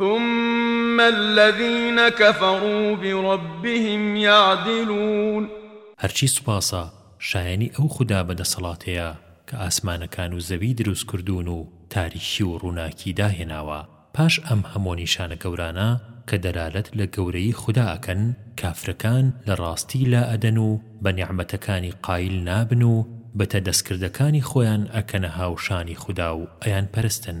ثم الذین کفروا بربهم یعدلون هەرچی سوپاسە شایەنی ئەو خودا بەدەسەڵاتەیە کە ئاسمانەکان و زەوی دروستکردوون و تاریکی و ڕووناکی داهێناوە پاش ئەم هەموو نیشانە گەورانە کە دەلالەت لە گەورەیی خودا ئەکەن کافرەکان لە ڕاستی لا ئەدەن و بە نیعمەتەکانی قایل نابن و بتە دەستکردەکانی خۆیان ئەکەنە هاوشانی خودا و ئەیانپەرستن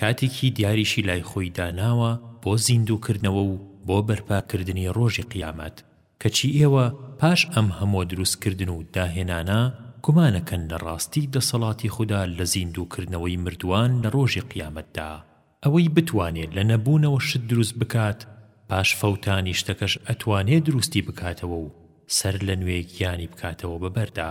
کاتێکی دیاریشی لای خۆی داناوە بۆ زیندووکردنەوە و بۆ بەرپاکردنی ڕۆژی قیامەت، کەچی ئێوە پاش ئەم هەمووە دروستکردن و داهێنانە گومانەکەن لە ڕاستی دەسەڵاتی خودا لە زیندووکردنەوەی مردووان لە ڕۆژی قیامەتدا، ئەوەی بتوانێ لە نەبوونەوە شت دروست بکات پاش فەوتانی شتەکەش ئەتوانێ دروستی بکاتەوە و سەرلەنوێ گیانی بکاتەوە بەبەردا.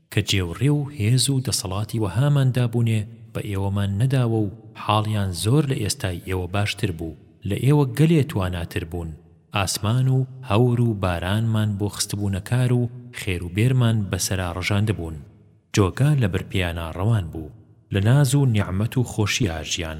کە جێ و ڕێ و هێز و دەسەڵاتی وەهامان دابوونێ بە ئێوەمان نەداوە و حاڵیان زۆر لە ئێستای ئێوە باشتر بوو، لە ئێوە گەلێ تواناتر بوون، ئاسمان و هەور و بارانمان بۆ خستبوونە کار و خێر و بێرمان بە سەرا ڕژاندبوون، جۆگا لە بر پێیانا ڕەوان بوو، لە ناز و نیعمەت و خۆشیا ژیان.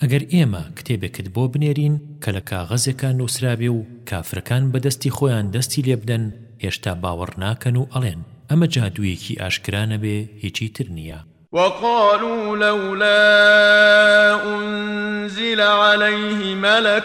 ئەگەر ئێمە کتێبێکت بۆ بنێرین کە لە کاغەزێکا نووسرابێ و کافرەکان بە دەستی خۆیان دەستی لێ بدەن هێشتا باوەڕ ناکەن و ئەڵێن ئەمە جادوویەکی ئاشکرا نەبێ هیچی تر نییە. وقالوا لولا أنزل عليه ملک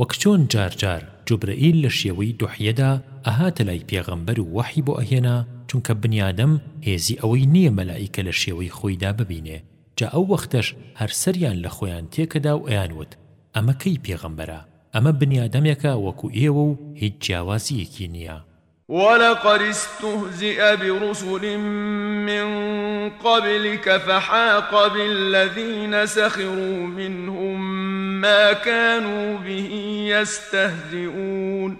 وەک چۆن جار جار جوبرەئیل لە شێوەی دحیەدا ئەهاتە لای پێغەمبەر و وەحی بۆ ئەهێنا چونکە بنیادەم هێزی ئەوەی نیە مەلائیکە لە شێوەی خۆیدا ببینێ جا ئەو وەختەش هەر سەریان لە خۆیان تێکەدا و ئەیان وت ئەمە کەی پێغەمبەرە ئەمە بنیادەمێکە وەکو ئێوە و هیچ جیاوازیەکی نیە ولقد استهزئ برسل من قبلک فحاق بالذین سخروا منهم ما کانوا به یستهزئون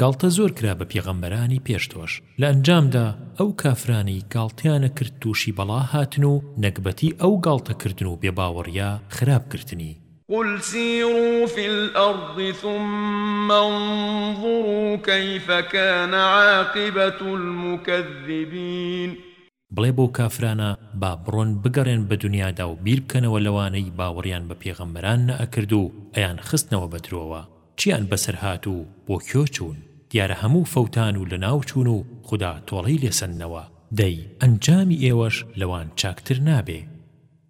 گاڵتە زۆر کرا بە پێغەمبەرانی پێش تۆش لە ئەنجامدا ئەو کافرانەی گاڵتەیانە کرد تووشی بەڵا هاتن و نەگبەتی ئەو گاڵتە کردن و بێ باوەڕیە خراپ گرتنی قل سیروا فی الارض ثم انظروا کیف کان عاقبة المکذبین بڵێ بەو کافرانە با بڕۆن بگەڕێن بە دنیادا و بیر بکەنەوە لەوانەی باوەڕیان بە پێغەمبەران نەئەکرد و ئەیان خستنەوە بە درۆوە چیان بەسەر هات و بۆ کوێ چوون دیارە هەموو فەوتان و لەناو چوون و خودا تۆڵەی لێ سەندنەوە دەی ئەنجامی ئێوەش لەوان چاکتر نابێ.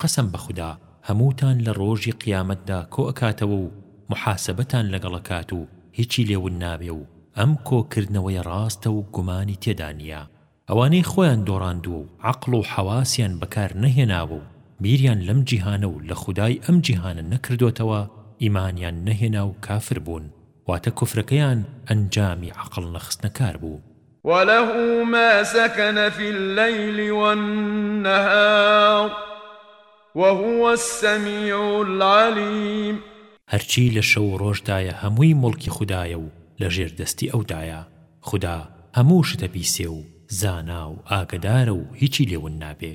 قەسەم بە خودا هەمووتان لە ڕۆژی قیامەتدا کۆ ئەکاتەوە و موحاسەبەتان لەگەڵ ئەکات و هیچی لێ ون نابێ و ئەم کۆ کردنەوەیە ڕاستە و گومانی تێدا نیە ئەوانەی خۆیان دۆڕاندووە و عەقڵ و حەواسیان بەکار نەهێناوە و بیریان لەم جیهانە و لە خودای ئەم جیهانە نەکردۆتەوە ئیمانیان نەهێنا و کافر بوون واتە کوفرەکەیان ئەنجامی عەقڵ نەخستنە کار بوو. وله ما سکن فی اللیل والنهار وهو السمیع العلیم. هەرچی لە شەو و ڕۆژدایە هەمووی موڵکی خودایە و لە ژێر دەستی ئەودایە، خودا هەموو شتە بیسێ و زانا و ئاگەدارە و هیچی لێ ون نابێ.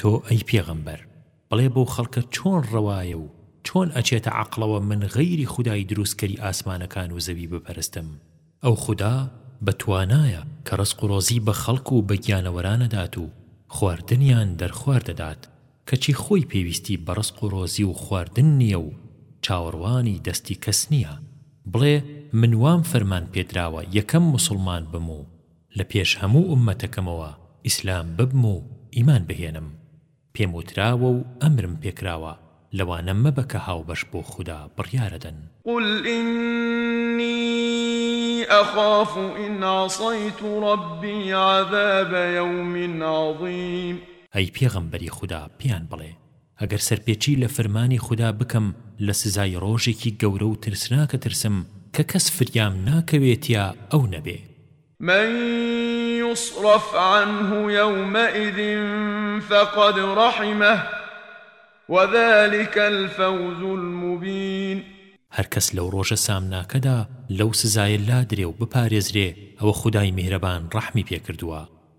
تۆ ئەی پێغەمبەر بڵێ بەو خەڵکە چۆن ڕەوایە و چۆن ئەچێتە عەقڵەوە من غەیری خودای دروستکەری ئاسمانەکان و زەوی بپەرستم ئەو خودا بە توانایە کە ڕزق و ڕۆزی بە خەڵک و بە گیانەوەران ئەدات و خواردنیان دەرخوارد دەدات کەچی خۆی پێویستی بە ڕزق و ڕۆزی و خواردن نییە و چاوەڕوانی دەستی کەس نییە بڵێ من وام فەرمان پێدراوە یەکەم موسڵمان بم و لە پێش هەموو ئوممەتەکەمەوە ئیسلام ببم و ئیمان بهێنم پێم وتراوە و ئەمرم پێکراوە لەوانە مەبە کە هاوبەش بۆ خودا بڕیارەدەن. قل انی اخاف ان عصیت ربی عذاب یوم عظیم. ئەی پێغەمبەری خودا پێیان بڵێ، ئەگەر سەرپێچی لە فەرمانی خودا بکەم لە سزای ڕۆژێکی گەورە و ترسناک ئەترسم کە کەس فریام ناکەوێ تیا ئەو نەبێ. من یصرف عنه یومئذ فقد رحمه وذلک الفوز المبین. هەر کەس لەو ڕۆژە سامناکەدا لەو سزایە لادرێ و بپارێزرێ ئەوە خودای میهرەبان ڕەحمی پێ کردووە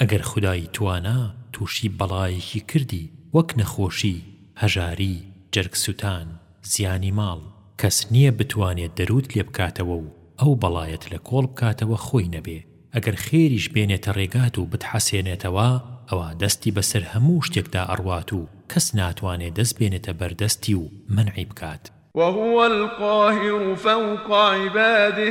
ئەگەر خودای توانا تووشی بەڵایەکی کردی وەک نەخۆشی، هەژاری، جەرگ سوتان، زیانی ماڵ، کەس نییە بتوانێ دەرووت لێ بکاتەوە و ئەو بەڵایەت لە کۆڵ بکاتەوە خۆی نەبێ، ئەگەر خێریش بێنێتە ڕێگات و بتحەسێنێتەوە ئەوا دەستی بە سەر هەموو شتێکدا ئەڕوات و کەس ناتوانێ دەست بێنێتە بەر دەستی و مەنعی بکات. وهو القاهر فوق عباده.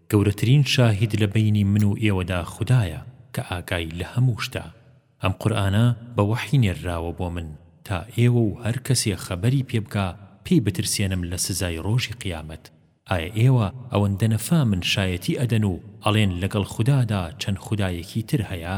گەورەترین شاهید لە بەینی من و ئێوەدا خودایە کە ئاگای لە هەموو شتە. ئەم قورئانە بە وەحی نێرراوە بۆ من تا ئێوە و هەر کەسێ خەبەری پێ بکا پێی بترسێنم لە سزای ڕۆژی قیامەت. ئایا ئێوە ئەوەندە نەفامن شایەتی ئەدەن و ئەڵێن لەگەڵ خودادا چەند خودایەکی تر هەیە؟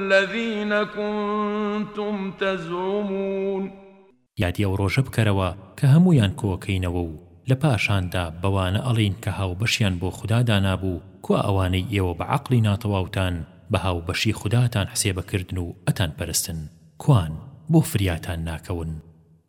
الذین کنتم تزعمون. یادی ئەو ڕۆژە بکەرەوە کە هەموویان کۆکەینەوە و لە پاشاندا بەوانە ئەڵێین کە هاوبەشیان بۆ خودا دانابوو کوا ئەوانەی ئێوە بە عەقڵی ناتەواوتان بە هاوبەشی خوداتان حسێبەکردن و ئەتانپەرستن کوان بۆ فریاتان ناکەون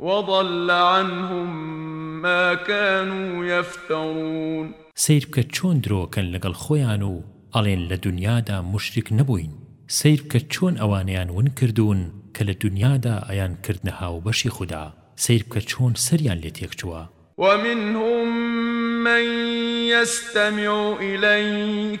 وضل عنهم ما كانوا یفترون. سەیر بکە چۆن درۆکەن لەگەڵ خۆیان و ئەڵێن لە دونیادا موشریک نەبووین، سەیر بکە چۆن ئەوانەیان ون کردوون کە لە دونیادا ئەیان کردنە هاوبەشی خودا، سەیر بکە چۆن سەریان لێ تێکچووە. ومنهم من یستمع الیک.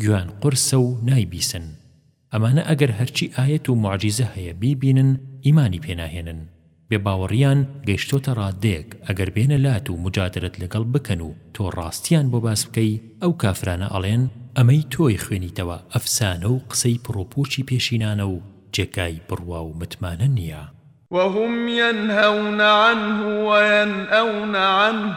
گوێیان قورسە و نایبیسن ئەمانە ئەگەر هەرچی ئایەت و موعجیزە هەیە بیبینن ئیمانی پێ ناهێنن بێ باوەڕیان گەیشتۆتە ڕاددەیەک ئەگەر بێنە لات و موجادەلەت لەگەڵ بکەن و تۆ ڕاستیان بۆ باس بکەی ئەو کافرانە ئەڵێن ئەمەی تۆی خوێنیتەوە ئەفسانە و قسەی پڕوپوچی پێشینانە و جێگای بڕوا و متمانە نیە. وهم ینهون عنه وینئون عنه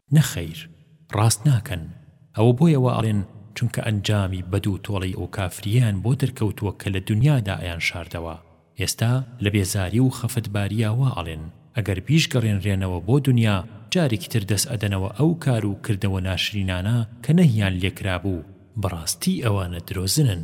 نەخەیر ڕاست ناکەن ئەوە بۆیە وا ئەڵێن چونکە ئەنجامی بەد و تۆڵەی ئەوکافریەیان بۆ دەرکەوتووە کە لە دونیادا ئەیان شاردەوە ئێستا لە بێزاری و خەفەت باریا وا ئەڵێن ئەگەر بیشگەڕێنرێنەوە بۆ دونیا جارێکی تر دەس ئەدەنەوە ئەو کار و کردەوە ناشرینانە کە نەهیان لێکرابوو بەڕاستی ئەوانە درۆزنن.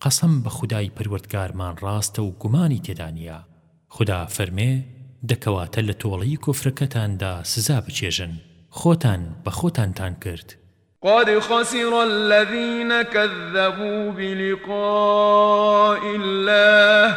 قەسەم بە خودای پەروەردگارمان ڕاستە و گومانی تێدا نییە. خودا فەرمێ، دەکەواتە لە تۆڵەی کوفرەکەتاندا سزا بچێژن، خۆتان بە خۆتانتان کرد. قد خسر الذین کذبوا بلقاء اللە.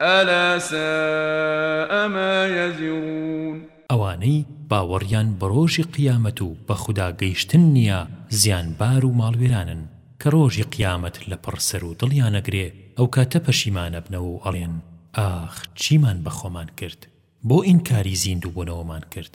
الا ساء ما یزرون. ئەوانەی باوەڕیان بە ڕۆژی قیامەت و بە خودا گەیشتن نیە زیانبار و ماڵوێرانن، کە ڕۆژی قیامەت لەپڕ سەر و دڵیان ئەگرێ ئەوکاتە پەشیمان ئەبنەوە و ئەڵێن ئاخ چیمان بەخۆمان کرد بۆ ئینکاری زیندووبونەوەمان کرد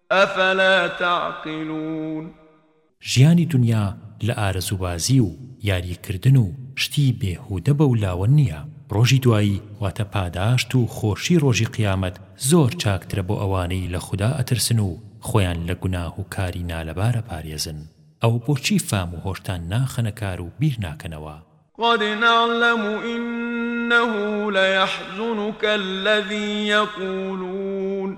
افلا تعقلون. ژیانی دونیا لە ئارەزوبازی و یاری کردن و شتی بێ هودە بەو لاوە نیە، ڕۆژی دوایی واتە پاداشت و خۆشی ڕۆژی قیامەت زۆر چاکترە بۆ ئەوانەی لە خودا ئەترسن و خۆیان لە گوناه و کاری نالەبار ئەپارێزن، ئەوە بۆچی فام و هۆشتان ناخەنە کار و بیر ناکەنەوە؟ قد نعلم انه لیحزنک الذی یقولون.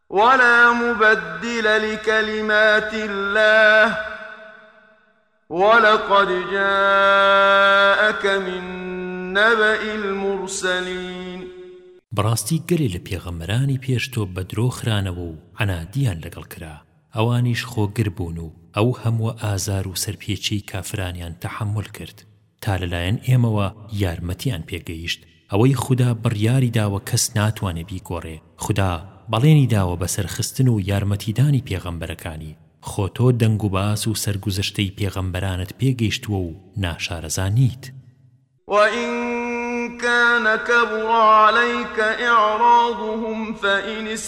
ولا مبدل لکلمات الله ولقد جاءک من نبأ المرسلین بەڕاستی گەلێ لە پێغەمبەرانی پێش تۆ بە درۆ خرانەوە و عەنادیان لەگەڵ کرا ئەوانیش خۆگر بوون و ئەو هەمووە ئازار و سەرپێچیەی کافرانیان تەحەمول کرد تا لەلایەن ئێمەوە یارمەتیان پێ گەیشت، ئەوەی خودا بڕیاری داوە کەس ناتوانێ بیگۆڕێ، خودا بەڵێنی داوە بە سەرخستن و یارمەتیدانی پێغەمبەرەکانی، خۆ تۆ دەنگ و باس و سەرگوزشتەی پێغەمبەرانت پێ گەیشتووە و ناشارەزا نیت. وَإِن کانَ کَبُرَ عَلَیکَ إِعرَاضُهُم فَإِن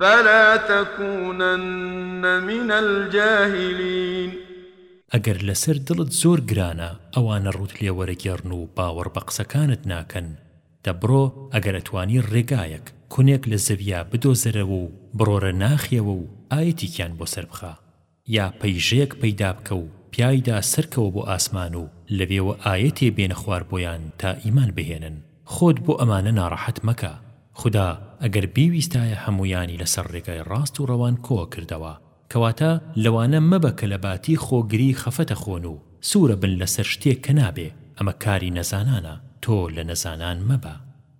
فلا تکونن من الجاهلین. ئەگەر لەسەر دڵت زۆر گرانە ئەوانە ڕووت لێ وەرەگێڕن و باوەڕ بە قسەکانت ناکەن، دە بڕۆ ئەگەر ئەتوانی ڕێگایەک، کونێک لە زەویا بدۆزەرەوە و بڕۆرە ناخیەوە و ئایەتیکیان بۆ سەربخە. یا پەیژەیەک پەیدا بکە و پیایدا سەرکەوە بۆ ئاسمان و لەوێوە ئایەتێ بێنە خوار بۆیان تا ئیمان بهێنن، خۆت بۆ ئەمانە ناڕەحەت مەکە، خودا ئەگەر بیویستایە هەموویانی لەسەر ڕێگای ڕاست و ڕەوان کۆکردەوە، کەواتە لەوانە مەبە کە لەباتی خۆگری خەفەت ئەخۆن و سوورە بن لەسەر شتێک کە نابێ، ئەمە کاری نەزانانە، تۆ لە نەزانان مەبە.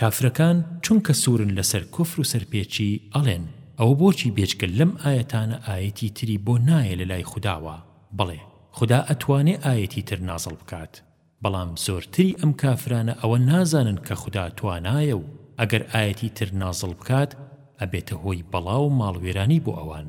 کافرەکان چونکە سورن لەسەر کوفر و سەرپێچی ئەڵێن، ئەوە بۆچی بێجگە لەم ئایەتانە ئایەتی تری بۆ نایە لەلای خوداوە، بەڵێ خودا ئەتوانێ ئایەتی تر نازڵ بکات، بەڵام زۆرتری ئەم کافرانە ئەوە نازانن کە خودا توانایە و ئەگەر ئایەتی تر نازڵ بکات ئەبێتە هۆی بەڵا و ماڵوێرانی بۆ ئەوان.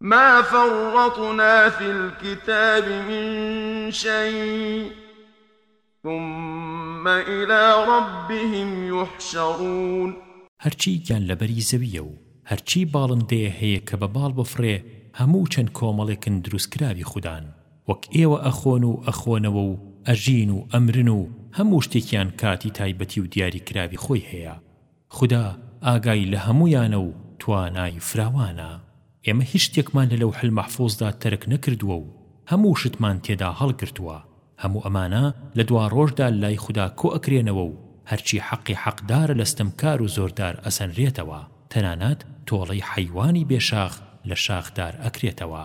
ما فرطنا فی الکتاب من شیء ثم الی ربهم یحشرون هەرچی گیانلەبەری زەوییە و هەرچی باڵندەیە هەیە کە بە باڵ بفڕێ هەموو چەند کۆمەڵێکن دروستکراوی خودان وەک ئێوە ئەخۆن و ئەخۆنەوە و ئەژین و ئەمرن و هەموو شتێکیان کاتی تایبەتی و دیاریکراوی خۆی هەیە خودا ئاگای لە هەموویانە و توانای فراوانە. ئێمە هیچ شتێکمان لە لەوح المحفوظدا تەرک نەکردووە و هەموو شتمان تێدا هەڵگرتووە. هەموو ئەمانە لە دواڕۆژدا لای خودا کۆئەکرێنەوە و هەرچی حەقی حەقدارە لە ستەمکار و زۆردار ئەسەنرێتەوە، تەنانەت تۆڵەی حەیوانی بێشاخ لە شاخدار ئەکرێتەوە.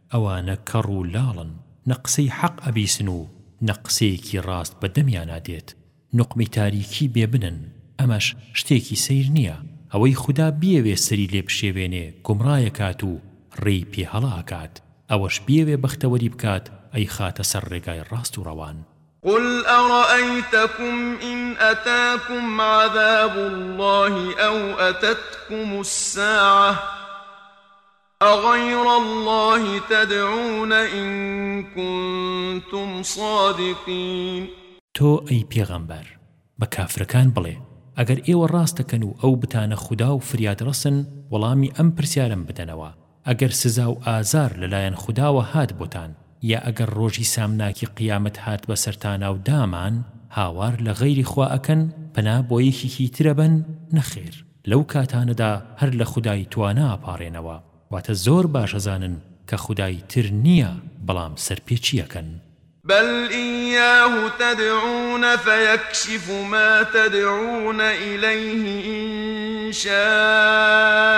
ئەوانە کەڕ و لاڵن نە قسەی حەق ئەبیسن و نە قسەیەکی ڕاست بە دەمیانا دێت نوقمی تاریکی بێ بنن ئەمەش شتێکی سەیر نییە ئەوەی خودا بیەوێ سەری لێ بشێوێنێ گومڕایەکات و ڕێی پێ هەڵە ئەکات ئەوەش بیەوێ بەختەوەری بکات ئەیخاتە سەر ڕێگای ڕاست و ڕەوان. قل ارایتکم ان اتاکم عذاب الله او اتتکم الساعە اغیر اللە تدعون ان کنتم صادقین. تۆ ئەی پێغەمبەر بە کافرەکان بڵێ، ئەگەر ئێوە ڕاست دەکەن و ئەو بتانە خودا و فریادڕەسن وەڵامی ئەم پرسیارەم بدەنەوە، ئەگەر سزا و ئازار لەلایەن خوداوە هات بۆتان، یا ئەگەر ڕۆژی سامناکی قیامەت هات بەسەرتاناو دامان هاوار لە غەیری خوا ئەکەن پەنا بۆ یەکێکی تر ئەبەن نەخێر لەو کاتانەدا هەر لە خودای توانا ئەپاڕێنەوە واتە زۆر باش ئەزانن کە خودای تر نیە بەڵام سەرپێچی ئەکەن. بل ایاه تدعون فیکشف ما تدعون الیه ان شاء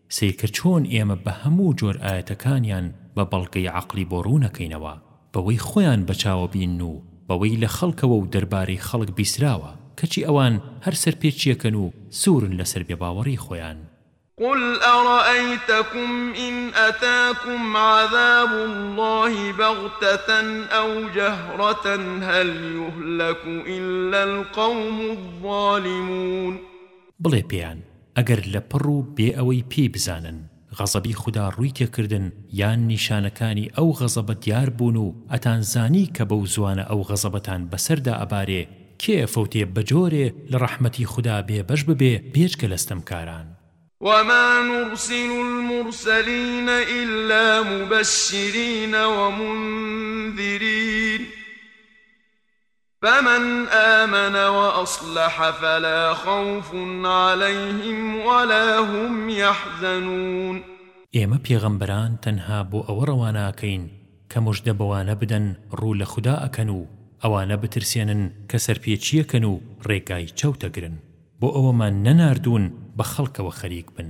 سەیر کە چۆن ئێمە بە هەموو جۆر ئایەتەکانیان بە بەڵگەی عەقڵی بۆ ڕوونەکەینەوە، بەوەی خۆیان بە چاوە بینن و بەوەی لە خەڵکەوە و دەربارەی خەڵک بیسراوە، کەچی ئەوان هەر سەرپێچییەکەن و سوورن لەسەر بێباوەڕیی خۆیان. قل ارایتکم ان اتاکم عذاب اللە بغتة او جهرة هل یهلک الا القوم الظالمون. بڵێ پێیان، ئەگەر لەپڕ و بێ ئەوەی پێی بزانن غەزەبی خودا ڕووی تێکردن یان نیشانەکانی ئەو غەزەبە دیار بوون و ئەتانزانی کە بەو زوانە ئەو غەزەبەتان بەسەردا ئەبارێ کێ ئەفەوتێ بەجۆرێ لە ڕەحمەتی خودا بێ بەش ببێ بێجگە لە ستەمکاران. وما نرسل المرسلین الا مبشرین ومنذرین فمن آمن وأصلح فلا خوف عليهم ولا هم يحزنون ئێمە پێغەمبەران تەنها بۆ ئەوە ڕەوانە ئەکەین کە مژدە بەوانە بدەن ڕوو لە خودا ئەکەن و ئەوانە بترسێنن کە سەرپێچییەکەن و ڕێگای چەوتەگرن بۆ ئەوەمان نەناردوون بە خەڵکەوە خەریک بن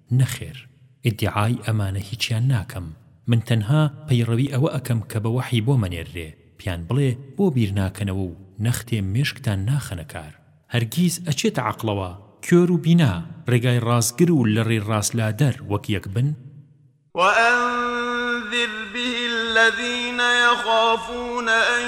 نەخێر ئیدیعای ئەمانە هیچیان ناکەم من تەنها پەیڕەوی ئەوە ئەکەم کە بە وەحی بۆ مەنێررێ پیان بڵێ بۆ بیر ناکەنەوە و نەختێ مێشکتان ناخەنە کار هەرگیز ئەچێتە عەقڵەوە کۆر و بینا ڕێگای ڕاستگر و لە ڕێی ڕاست لادەر وەک یەک بن؟ وأنذر به الذین یخافون ان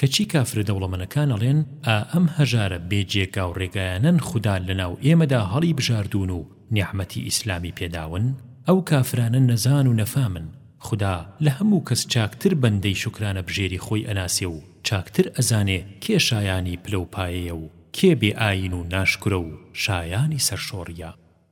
کەچی کافرە دەوڵەمەنەکان ئەڵێن ئا ئەم هەژارە بێ جێگاو ڕێگایانەن خودا لەناو ئێمەدا هەڵی بژاردوون و نیعمەتی ئیسلامی پێداون ئەو کافرانە نەزان و نەفامن خودا لە هەموو کەس چاکتر بەندەی شوکرانە بژێری خۆی ئەناسێ و چاکتر ئەزانێ کێ شایانی پلەو پایەیە و کێ بێ ئاین و ناشکرە و شایانی سەرشۆڕیە.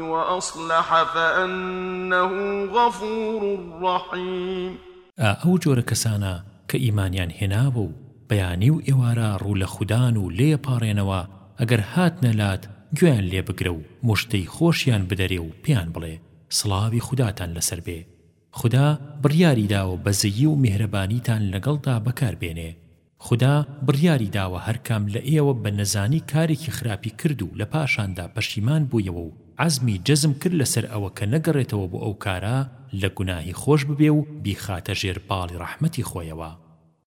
وأصلح فأنه غفور رحیم ئا ئەو جۆرە کەسانە کە ئیمانیان هێناوە و بەیانی و ئێوارە ڕوو لە خودان و لێیەپاڕێنەوە ئەگەر هاتنە لات گوێیان لێ بگرە و موژدەی خۆشیان بدەرێ و پێیان بڵێ سڵاوی خوداتان لەسەر بێ خودا بڕیاری داوە بەزەیی و میهرەبانیتان لەگەڵدا بەکار بێنێ خودا بڕیاری داوە هەرکام لە ئێوە بە نەزانی کارێکی خراپی کرد و لە پاشاندا پەشیمان بوویەوە و عەزمی جەزم کرد لەسەر ئەوە کە نەگەڕێتەوە بۆ ئەو کارە لە گوناهی خۆش ببێ و بیخاتە ژێر باڵی ڕەحمەتی خۆیەوە.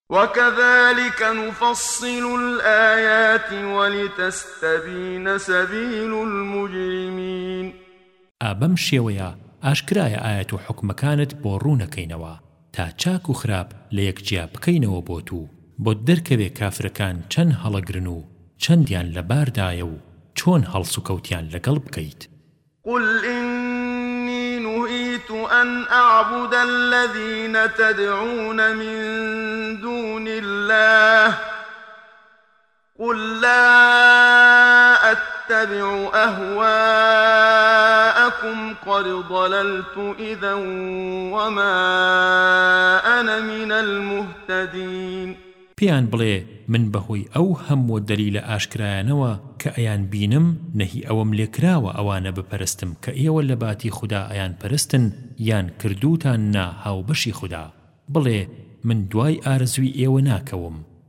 وَکەذالک نوفەصصل الایات وەلتەستەبینە سەبیل المجرمین. ئا بەم شێوەیە ئاشکرایە ئایەت و حوکمەکانت بۆ ڕوونەکەینەوە تا چاک و خراپ لە یەک جیا بکەینەوە بۆت و بۆت دەرکەوێ کافرەکان چەند هەڵەگرن و چەندیان لە باردایە و چۆن هەڵسوکەوتیان لەگەڵ بکەیت. قل إنی نهیت أن أعبد الذین تدعون من دون الله. قل لا اتبع اهواءکم قد ضللت اذا وما انا من المهتدین پێیان بڵێ من بەهۆی ئەو هەمووە دەلیلە ئاشکرایانەوە کە ئەیان بینم نەهی ئەوەم لێ کراوە ئەوانە بپەرستم کە ئێوە لە باتی خودا ئەیان پەرستن یان کردووتان نا هاوبەشی خودا بڵێ من دوای ئارەزووی ئێوە ناکەوم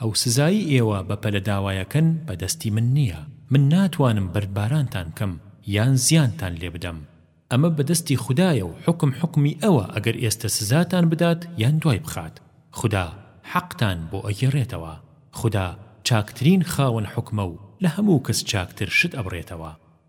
ئەو سزایی ئێوە بە پەلە داوایەکەن بە دەستی من نییە، من ناتوانم بەردبارانتان کەم یان زیانتان لێ بدەم، ئەمە بە دەستی خودایە و حوکم حوکمی ئەوە ئەگەر ئێستە سزاتان بدات یان دوای بخات، خودا حەقتان بۆ ئەگێڕێتەوە، خودا چاکترین خاوەن حوکمە و لە هەموو کەس چاکتر شت ئەبڕێتەوە.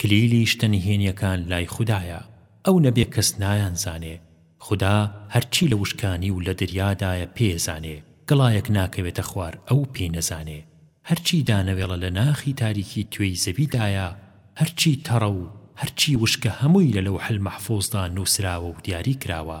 کلیلی شتە نهێنیەکان لای خودایە ئەو نەبێ کەس نایان زانێ خودا هەرچی لە وشکانی و لە دریادایە پێیەزانێ گڵایەک ناکەوێتە خوار ئەو پێی نەزانێ هەرچی دانەوێڵە لە ناخی تاریکی توێی زەوی دایە هەرچی تەڕە و هەرچی وشکە هەمووی لە لەوحل مەحفوزدا نوسراوە و دیاری کراوە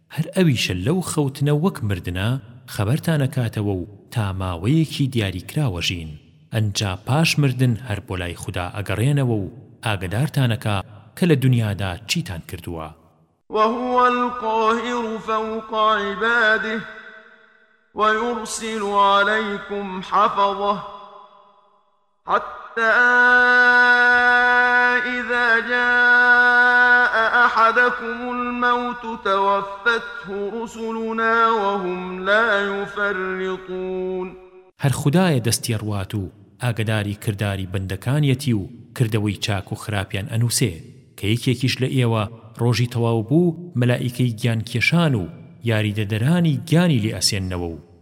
هەر ئەویشە لەو خەوتنە وەک مردنە خەبەرتان ئەکاتەوە و تا ماوەیەکی دیاریکراوە ژین ئەنجا پاش مردن هەر بۆ لای خودا ئەگەڕێنەوە و ئاگەدارتان ئەکا کە لە دونیادا چیتان کردووە. وهو القاهر فوق عباده ویرسل علیکم حفظه. حتی اذا جاء احدکم الموت توفته رسلنا وهم لا یفرطون. هەر خودایە دەستتێڕوات و ئاگەداری کرداری بەندەکانیەتی و کردەوەی چاک و خراپیان ئەنووسێ، کە یەکێکیش لە ئێوە ڕۆژی تەواوبوو مەلائیکەی گیانکێشان و یاریدەدەرانی گیانی لێ ئەسێننەوە و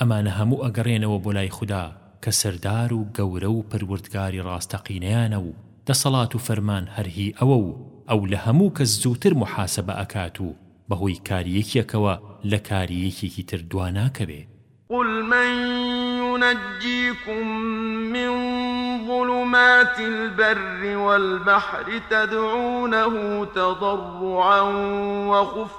ئەمانە هەموو ئەگەڕێنەوە بۆ لای خودا کە سەردار و گەورە و پەروردگاری ڕاستەقینەیانە و دەسەڵات و فەرمان هەر هی ئەوە و ئەو لە هەموو کەس زووتر موحاسەبە ئەکات و بەهۆی کاری یەکێکەوە لە کاری یەکێکی تر دوا ناکەوێ. قل من ينجيكم من ظلمات البر والبحر تدعونه تضرعا وخفية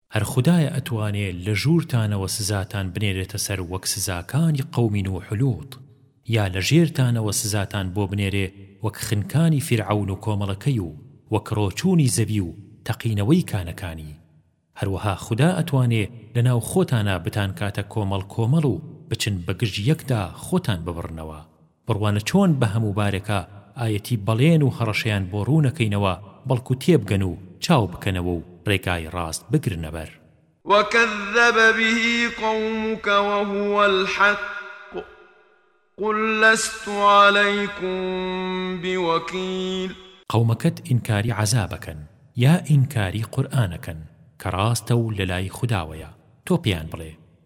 هەر خودایە ئەتوانێ لە ژوورتانەوە سزاتان بنێرێتە سەر وەک سزاکانی قەومی نوح و لوط یا لە ژێرتانەوە سزاتان بۆ بنێرێ وەک خنکانی فیرعەون و کۆمەڵەکەی و وەک ڕۆچوونی زەوی و تەقینەوەی کانەکانی هەروەها خودا ئەتوانێ لە ناو خۆتانا بتانکاتە کۆمەڵ کۆمەڵ و بچن بە گژ یەکدا خۆتان ببڕنەوە بڕوانە چۆن بە هەموو بارەکە ئایەتی بەڵێن و هەڕەشەیان بۆ ڕوونەکەینەوە بەڵکو تێبگەن و چاو بکەنەوە و ڕێگای ڕاست بگرنەبەر. وکذب به قومک وهو الحق قل لست علیکم بوکیل. قومەکەت ئینکاری عەزابەکەن یا ئینکاری قورئانەکەن کە ڕاستە و لەلای خوداوەیە، تۆ پێیان بڵێ،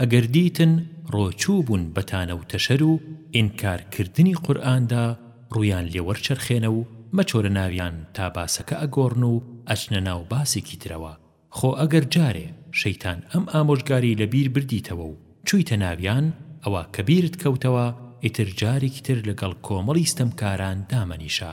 ئەگەر دیتن ڕۆچوو بوون بە تانە و تەشەر و ئینکار کردنی قورئاندا ڕوویان لێ وەرچەرخێنە و مەچۆرە ناویان تا باسەکە ئەگۆڕن و ئەچنە ناو باسێکی ترەوە خۆ ئەگەر جارێ شەیتان ئەم ئامۆژگاری لە بیر بردیتەوە و چوویتە ناویان ئەوا کە بیرت کەوتەوە ئیتر جارێکی تر لەگەڵ کۆمەڵی ستەمکاران دامەنیشە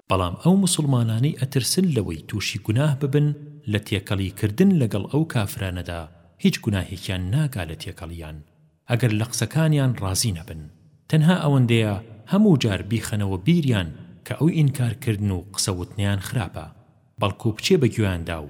بەڵام ئەو موسڵمانانەی ئەترسن لەوەی توشی گوناه ببن لە تێکەڵی کردن لەگەڵ ئەو کافرانەدا هیچ گوناهێکیان ناگا لە تێکەڵیان ئەگەر لە قسەکانیان ڕازی نەبن تەنها ئەوەندەیە هەموو جار بیخەنەوە بیریان کە ئەو ئینکار کردن و قسە وتنەیان خراپە بەڵکو بچێ بە گوێیاندا و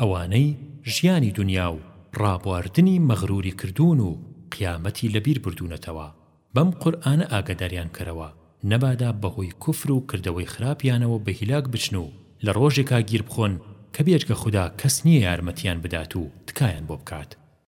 ئەوانەی ژیانی دونیا و ڕابواردنی مەغروری کردوون و قیامەتی لەبیر بردوونەتەوە بەم قورئانە ئاگاداریان کەرەوە نەبادا بەهۆی کوفر و کردەوەی خراپیانەوە بەهیلاک بچن و لە ڕۆژێکا گیر بخۆن کە بێجگە خودا کەس نیە یارمەتیان بدات و تکایان بۆ بکات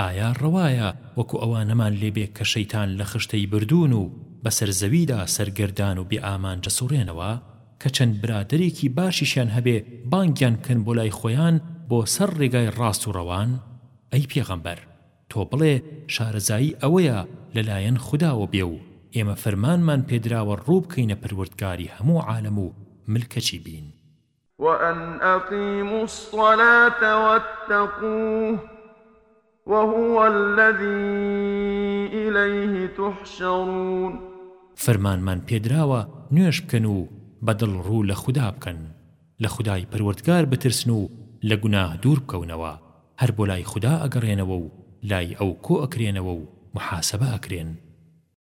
ئایا ڕەوایە وەکو ئەوانەمان لێ بێ کە شەیتان لە خشتەی بردوون و بەسەر زەویدا سەرگەردان و بێ ئامانج دەسوڕێنەوە کە چەند برادەرێکی باشیشیان هەبێ بانگیان بکەن بۆ لای خۆیان بۆ سەر ڕێگای ڕاست و ڕەوان؟ ئەی پێغەمبەر تۆ بڵێ شارەزایی ئەوەیە لە لایەن خوداوە بێ و ئێمە فەرمانمان پێدراوە ڕوو بکەینە پەروەردگاری هەموو عالەم و ملکەچی بین. وأن أقیموا الصلاة واتقوه وهو الذی إلیه تحشرون فەرمانمان پێدراوە نوێژ بکەن و بە دڵ ڕوو لە خودا بکەن لە خودای پەروەردگار بترسن و لە گوناه دوور بکەونەوە هەر بۆ لای خودا ئەگەڕێنەوە و لای ئەو کۆ ئەکرێنەوە و محاسەبە ئەکرێن.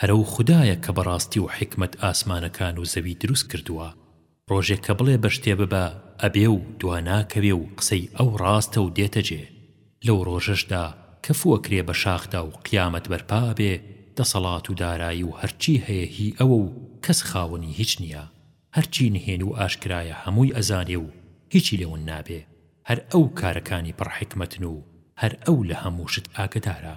هەر ئەو خودایە کە بەڕاستی و حیکمەت ئاسمانەکان و زەوی دروست کردووە ڕۆژێک کە بڵێ بە شتێ ببە ئەبێ و دوا ناکەوێ و قسەی ئەو ڕاستە و دێتە جێ لەو ڕۆژەشدا کە فو ئەکرێ بە شاخدا و قیامەت بەرپا ئەبێ دەسەڵات و دارایی و هەرچی هەیە هی ئەوە و کەس خاوەنی هیچ نییە هەرچی نهێنی و ئاشکرایە هەمووی ئەزانێ و هیچی لێ ون نابێ هەر ئەو کارەکانی پڕ حیکمەتن و هەر ئەو لە هەموو شت ئاگەدارە.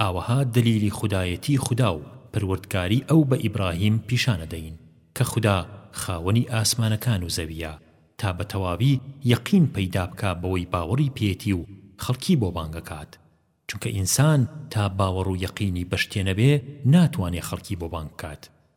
ئاوەها دەلیلی خودایەتی خودا و پەروەردگاری ئەو بە ئیبراهیم پیشانەدەین کە خودا خاوەنی ئاسمانەکان و زەویە تا بە تەواوی یەقین پەیدا بکا بەوەی باوەڕی پێیەتی و خەڵکی بۆ بانگەکات چونکە ئینسان تا باوەڕ و یەقینی بەش تێنەبێ ناتوانێ خەڵکی بۆ بانگ بکات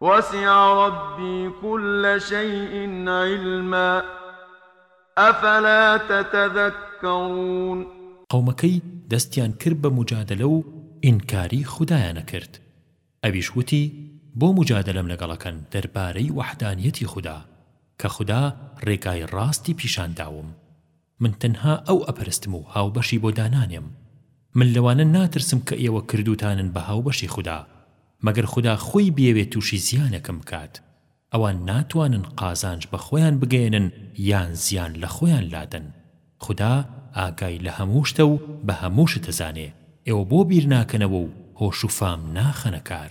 وسع ربی کل شیء علما افلا تتذکرون. قەومەکەی دەستیان کرد بە موجادەلە و ئینکاری خودایانە کرد ئەویش وتی بۆ موجادەلەم لەگەڵەکەن دەربارەی وەحدانیەتی خودا کە خودا ڕێگای ڕاستی پیشان داوم. من تەنها ئەو ئەپەرستم و هاوبەشی بۆ دانانێم من لەوانە ناترسم کە ئێوە کردوتانن بە هاوبەشی خودا مەگەر خودا خۆی بیەوێ توشی زیانەکم بکات ئەوان ناتوانن قازانج بە خۆیان بگەیەنن یان زیان لە خۆیان لادەن خودا ئاگای لە هەموو شتە و بە هەموو شت ئەزانێ ئێوە بۆ بیرناکەنەوە و هۆش و فام ناخەنە کار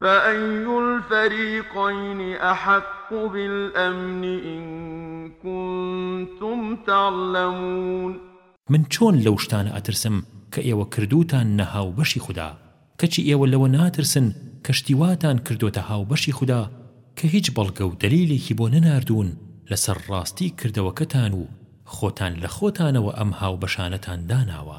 فأی الفریقین احق بالامن ان کنتم تعلمون. من چۆن لەو شتانە ئەترسم کە ئێوە کردووتان نە هاوبەشی خودا، کەچی ئێوە لەوە ناترسن کە شتی واتان کردۆتە هاوبەشی خودا کە هیچ بەڵگە و دەلیلێکی بۆ نەناردوون لەسەر ڕاستی کردەوەکەتان و خۆتان لە خۆتانەوە ئەم هاوبەشانەتان داناوە.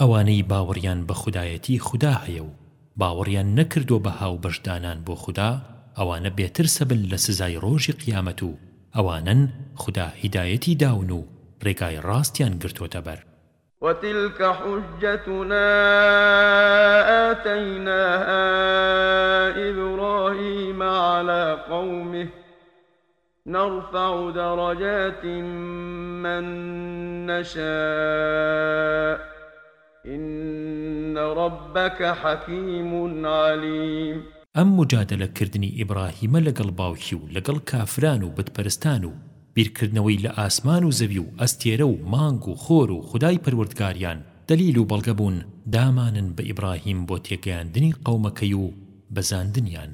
ئەوانەی باوەڕیان بە خودایەتی خودا هەیە و باوەڕیان نەکردووە بە هاوبەش دانان بۆ خودا ئەوانە بێترسە بن لە سزای ڕۆژی قیامەت و ئەوانەن خودا هیدایەتی داون و ڕێگای ڕاستیان گرتۆتە بەر. وتلک حجتنا آتیناها ابراهیم علی قومه نرفع درجات من نشاء ان ربک حکیم علیم. ئەم موجادەلە کردنی ئیبڕاهیمە لەگەڵ باوکی و لەگەڵ کافران و بت پەرستان و بیرکردنەوەی لە ئاسمان و زەوی و ئەستێرە و مانگ و خۆر و خودای پەروەردگاریان دەلیل و بەڵگە بوون دامانن بە ئیبڕاهیم بۆ تێگەیاندنی قەومەکەی و بەزاندنیان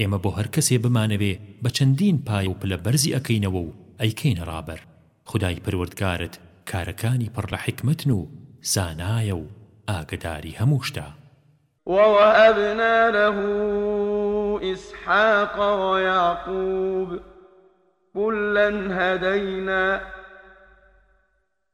ئێمە بۆ هەر کەسێ بمانەوێ بە چەندین پایە و پلە بەرزی ئەکەینەوە و ئەیکەینە ڕابەر. خودای پەروەردگارت کارەکانی پڕ لە حیکمەتن و زانایە و ئاگەداری هەموو شتە. ووهبنا له اسحاق ویعقوب کلا هدینا.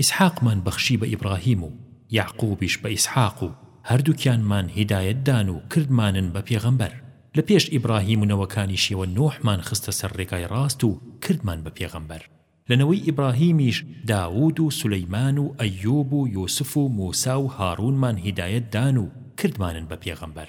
ئیسحاقمان بەخشی بە ئیبڕاهیم و یەعقووبیش بە ئیسحاق و هەردووکیانمان هیدایەت دان و کردمانن بە پێغەمبەر. لە پێش ئیبڕاهیم و نەوەکانیشیەوە نووحمان خستە سەر ڕێگای ڕاست و کردمان بە پێغەمبەر. لە نەوەی ئیبڕاهیمیش داوود و سولەیمان و ئەیووب و یووسف و مووسا و هاڕوونمان هیدایەت دان و کردمانن بە پێغەمبەر.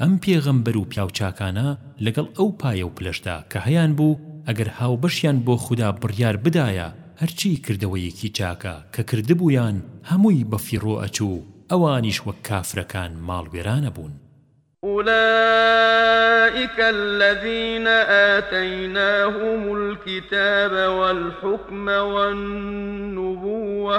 ئەم پێغەمبەر و پیاو چاکانە لەگەڵ ئەو پایە و پلەشدا کە هەیانبوو ئەگەر هاوبەشیان بۆ خودا بڕیار بدایە هەرچی کردەوەیەکی چاکە کە کردبوویان هەمووی بەفیڕۆ ئەچوو ئەوانیش وەک کافرەکان ماڵوێران ئەبوون. أولئک الذین آتیناهم الکتاب والحکم والنبوة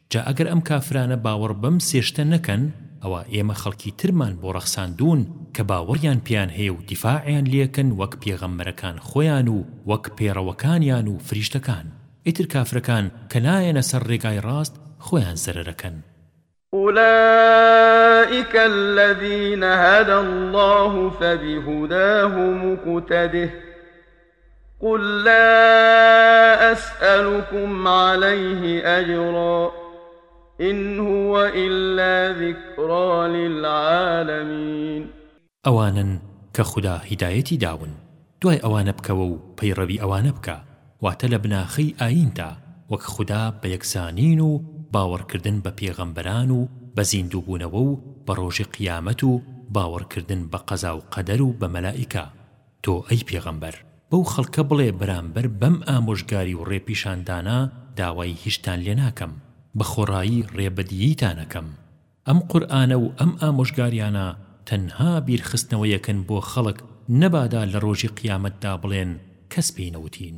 جا ئەگەر ئەم کافرانە باوەڕ بەم سێ شتە نەکەن ئەوا ئێمە خەڵکی ترمان بۆ ڕەخساندوون کە باوەڕیان پێیان هەیە و دیفاعیان لێکەن وەک پێغەمبەرەکان خۆیان و وەک پێڕەوەکانیان و فریشتەکان ئیتر کافرەکان کە نایەنە سەر ڕێگای ڕاست خۆیان زەرەرەکەن. أولئک الذین هدی اللە فبهداه مقتده قل لا اسألكم عليه اجرا ان هو الا ذکری للعالمین. ئەوانەن کە خودا هیدایەتی داون دوای ئەوانە بکەوە و پەیڕەوی ئەوانە بکە واتە لە بناخەی ئاییندا وەک خودا بە یەکزانین و باوەڕکردن بە پێغەمبەران و بە زیندووبوونەوە و بە ڕۆژی قیامەت و باوەڕکردن بە قەزا و قەدەر و بە مەلائیکە تۆ ئەی پێغەمبەر بەو خەڵکە بڵێ بەرامبەر بەم ئامۆژگاری و ڕێپیشاندانە داوای هیچتان لێ ناکەم، بە خۆڕایی ڕێبەدییتان ئەکەم. ئەم قورئانە و ئەم ئامۆژگاریانە تەنها بیرخستنەوەیەکن بۆ خەڵک نەبادا لە ڕۆژی قیامەتدا بڵێن کەس پێی نەوتین.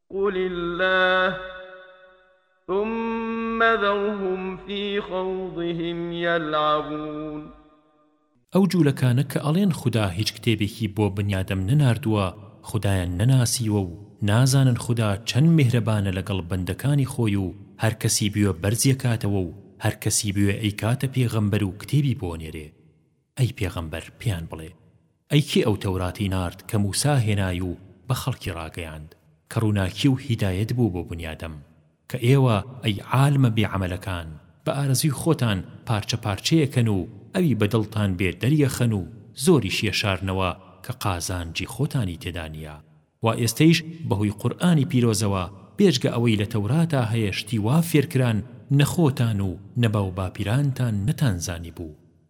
قل اللە ثم ذرهم فی خوضهم یلعبون ئەو جولەکانە کە ئەڵێن خودا هیچ کتێبێکی بۆ بنیادەم نەناردووە خودایان نەناسیوە و نازانن خودا چەند میهرەبانە لەگەڵ بەندەکانی خۆی و هەرکەسی بوێ بەرزیەکاتەوە و هەرکەسی بوێ ئەیکاتە پێغەمبەر و کتێبی بۆ ئەنێرێ ئەی پێغەمبەر پێیان بڵێ، ئەی کێ ئەو تەوراتی نارد کە موسا هێنای و بە خەڵکی ڕاگەیاند، کە ڕووناکی و هیدایەت بوو بۆ بنیادەم، کە ئێوە ئەی عالمە بێ عەمەلەکان بە ئارەزووی خۆتان پارچە پارچەیەکەن و ئەوی بە دڵتان بێ دەریەخەن و زۆریش یەشارنەوە کە قازانجی خۆتانی تێدا نیە، وا ئێستەیش بە هۆی قورئانی پیرۆزەوە بێجگە ئەوەی لە تەوراتا هەیە شتی وا فێرکران نە خۆتان و نە باوباپیرانتان نەتانزانیبوو.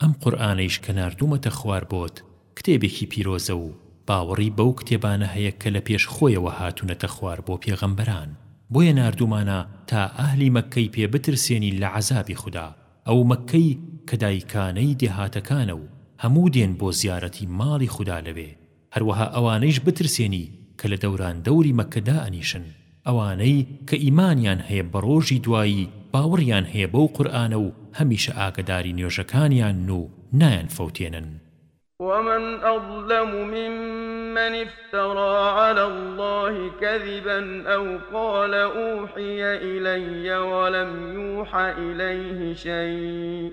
ئەم قورئانەیش کە ناردوومەتە خوار بۆت کتێبێکی پیرۆزە و باوەڕی بەو کتێبانە هەیە کە لە پێش خۆیەوە هاتوونەتە خوار بۆ پێغەمبەران بۆیە ناردوومانە تا ئەهلی مەککەی پێ بترسێنی لە عەزابی خودا ئەو مەککەی کە دایکانەی دێهاتەکانە و هەموو دێن بۆ زیارەتی ماڵی خودا لەوێ هەروەها ئەوانەیش بترسێنی کە لە دەوران دەوری مەککە دائەنیشن، ئەوانەی کە ئیمانیان هەیە بە ڕۆژی دوایی باوەڕیان هەیە بەو قورئانە و هەمیشە ئاگەداری نوێژەکانیانن و نایانفەوتێنن. ومن اظلم ممن افتری علی اللە کذبا او قال اوحی الی ولم یوحی الیه شی،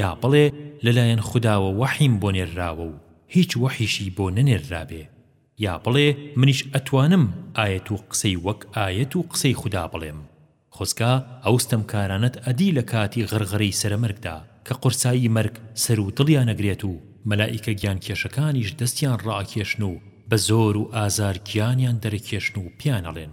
یا بڵێ لەلایەن خوداوە وەحیم بۆ نێرراوە و هیچ وەحیشی بۆ نەنێررابێ، یا بڵێ منیش ئەتوانم ئایەت و قسەی وەک ئایەت و قسەی خودا بڵێم، خۆزگا ئەو ستەمکارانەت ئەدی لە کاتی غرغرەی سەرەمەرگدا کە قورسایی مەرگ سەر و دڵیان ئەگرێت و مەلائیکە گیانکێشەکانیش دەستیان ڕائەکێشن و بە زۆر و ئازار گیانیان دەرەکێشن و پێیان ئەڵێن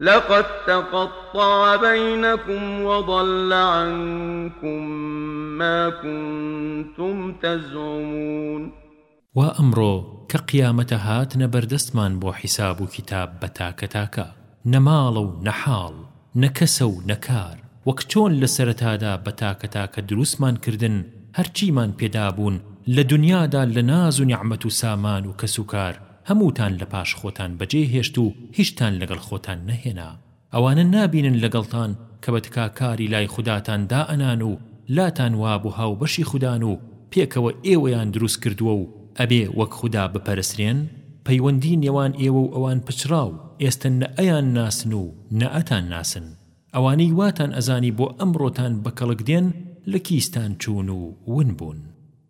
لقد تقطع بینکم وضل عنکم ما کنتم تزعمون وا ئەمڕۆ کە قیامەتە هاتنە بەردەستمان بۆ حیساب و کیتاب بە تاکە تاکە نە ماڵە و نە حاڵ نە کەسە و نە کار وەک چۆن لە سەرەتادا بە تاکە تاکە دروستمان کردن هەرچیمان پێدابوون لە دونیادا لە ناز و نیعمەت و سامان و کەس و کار هەمووتان لە پاش خۆتان بەجێ هێشت و هیچتان لەگەڵ خۆتان نەهێنا ئەوانە نابینن لەگەڵتان کە بە تکاکاری لای خوداتان دائەنان و لاتان وابوو هاوبەشی خودان و پێکەوە ئێوەیان دروست کردووە و ئەبێ وەک خودا بپەرسرێن پەیوەندی نێوان ئێوە و ئەوان پچڕا و ئێستە نە ئەیان ناسن و نە ئەتان ناسن ئەوانەی واتان ئەزانی بۆ ئەمڕۆتان بە کەڵک دێن لە کیستان چوون و ون بوون.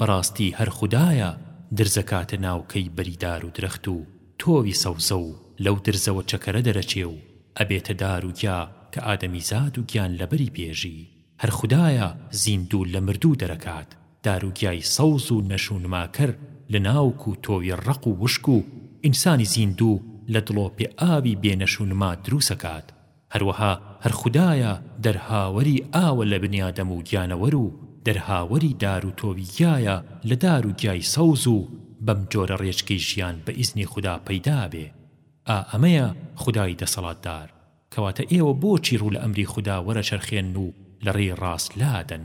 بەڕاستی هەر خودایە درزەکاتە ناو کەی بەری دار و درەخت و تۆوی سەوزە و لەو درزەوە چەکەرە دەرەچێ و ئەبێتە دار و گیا کە ئادەمیزاد و گیانلەبەری پێژی هەر خودایە زیندوو لە مردوو دەرەکات دار و گیای سەوز و نەش و نماکەر لە ناوک و تۆوی ڕەق و وشک و ئینسانی زیندوو لە دڵۆپێ ئاوی بێ نەش و نما دروسەکات هەروەها هەر خودایە دەرهاوەری ئاوە لە بنیادەم و گیانەوەر و دەرهاوەری دار و تۆوی گیایە لە دار و گیای سەوز و بەم جۆرە ڕێچکەی ژیان بە ئیزنی خودا پەیدا ئەبێ ئا ئەمەیە خودای دەسەڵاتدار کەواتە ئێوە بۆچی ڕوو لە ئەمری خودا وەرەچەرخێنن و لە ڕێی ڕاست لادەن؟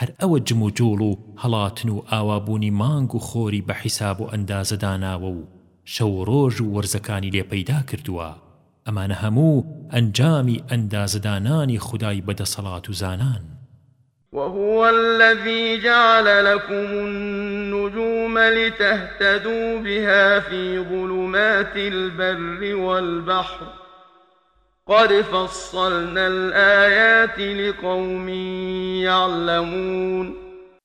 هەر ئەوە جم و جوڵ و هەڵاتن و ئاوا بوونی مانگ و خۆری بە حیساب و ئەندازە داناوە و شەو و ڕۆژ و وەرزەکانی لێ پەیدا کردووە، ئەمانە هەموو ئەنجامی ئەندازە دانانی خودای بە دەسەڵات و زانان. وهو الذی جعل لکم النجوم لتهتدوا بها فی ظلمات البر والبحر. قد فصلنا الآیات لقوم یعلمون.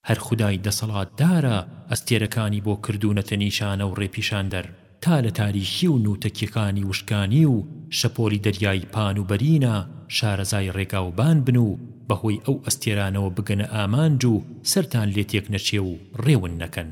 هەر خودای دەسەڵاتدارە ئەستێرەکانی بۆ کردوونەتە نیشانە و ڕێپیشاندەر، تا لە تاریکی و نووتەکیەکانی وشکانی و شەپۆلی دەریای پان و بەرینە شارەزای ڕێگاوبان بن و بەهۆی ئەو ئەستێرانەوە بگەنە ئامانج و سەرتان لێ تێک نەچێ و ڕێون نەکەن.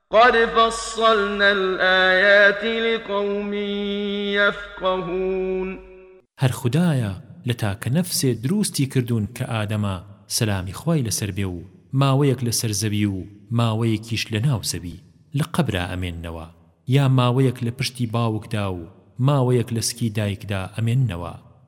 قد فصلنا الآیات لقوم یفقهون. هەر خودایە لە تاکە نەفسێ دروستی کردوون کە ئادەمە سەلامی خوای لەسەر بێ و ماوەیەک لەسەر زەوی و ماوەیەکیش لەناو زەوی لە قەبرا ئەمێننەوە یا ماوەیەک لە پشتی باوکدا و ماوەیەک لە سکی دایکدا ئەمێننەوە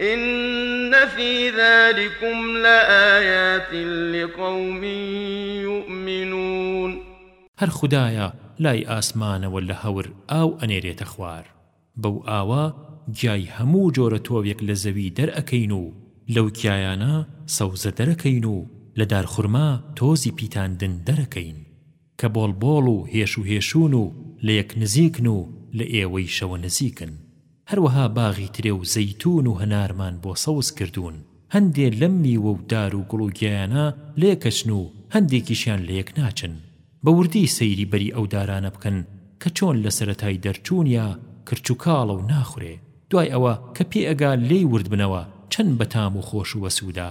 ان فی ذلکم لآیات لقوم یومنون. هەر خودایە لای ئاسمانەوە لە هەور ئاو ئەنێرێتە خوار، بەو ئاوە گیای هەموو جۆرە تۆوێک لە زەوی دەرئەکەین و لەو گیایانە سەوزە دەرەکەین و لە دارخورما تۆزی پیتاندن دەرەکەین. کە بۆڵبۆڵ و هێشوهێشوون و لە یەک نزیکن و لە ئێوەی شەوە نزیکن. هەروەها باغی ترێ و زەیتوون و هەنارمان بۆ سەوز کردوون. هەندێ لەم میوە و دار و گوڵ و گیایانە لێکەچن و هەندێکیشیان لە یەک ناچن. بە وردی سەیری بەری ئەو دارانە بکەن کە چۆن لە سەرەتای دەرچوونیا کرچوکاڵە و ناخورێ، دوای ئەوە کە پێئەگا لێی وردبنەوە چەند بەتام و خۆش و بەسوودە.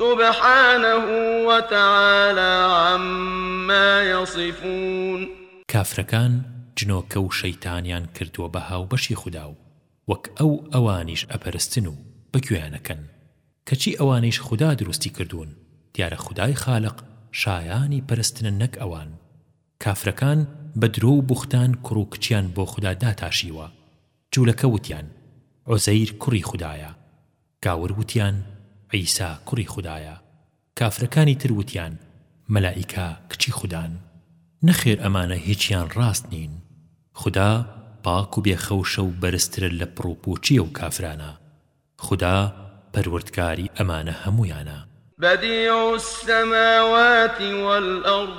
سبحانە وتعالی عما یصفون. کافرەکان جنۆکە و شەیتانیان کردووە بە هاوبەشی خودا و وەک ئەو ئەوانیش ئەپەرستن و بە گوێیان ئەکەن کەچی ئەوانەیش خودا دروستی کردوون دیارە خودای خالق شایانی پەرستنە نەک ئەوان کافرەکان بە درۆ و بوختان کوڕ و کچیان بۆ خودا داتاشیوە جولەکە وتیان، عوزەیر کوڕی خودایە. کاور وتیان، عیسا کوڕی خودایە. کافرەکانی تر وتیان، مەلائیکە کچی خودان. نەخێر ئەمانە هیچیان ڕاست نین. خودا پاک و بێ خەوشە و بەرزترە لە پڕوپوچی ئەو کافرانە. خودا پەروەردگاری ئەمانە هەموویانە. بدیع السماوات والارض.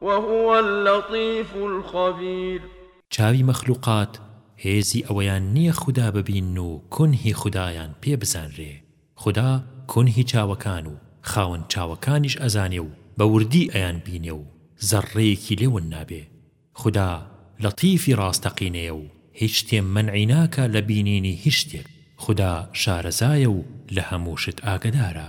وهو اللطیف الخبیر. چاوی مەخلوقات هێزی ئەوەیان نیە خودا ببینن و کونهی خودایان پێ بزانرێ خودا کونهی چاوەکان و خاوەن چاوەکانیش ئەزانێ و بە وردی ئەیان بینێ و زەڕڕەیەکی لێ ون نابێ خودا لەتیفی ڕاستەقینەیە و هیچ شتێ مەنعی ناکا لە بینینی هیچ شتێک خودا شارەزایە و لە هەموو شت ئاگەدارە.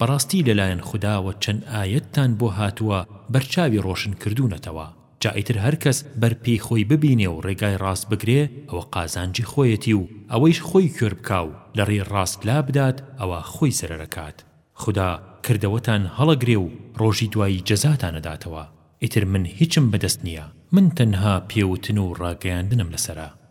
بەڕاستی لەلایەن خوداوە چەند ئایەتتان بۆ هاتووە بەرچاوی ڕۆشن کردوونەتەوە جا ئیتر هەرکەس بەر پێی خۆی ببینێ و ڕێگای ڕاست بگرێ ئەوە قازانجی خۆیەتی و ئەوەیش خۆی کوێر بکا و لە ڕێی ڕاست لا بدات ئەوە خۆی زەرەر ئەکات خودا کردەوەتان هەڵەگرێ و ڕۆژی دوایی جەزاتان ئەداتەوە ئیتر من هیچم بەدەست نییە من تەنها پێوتن و ڕاگەیاندنم لەسەرە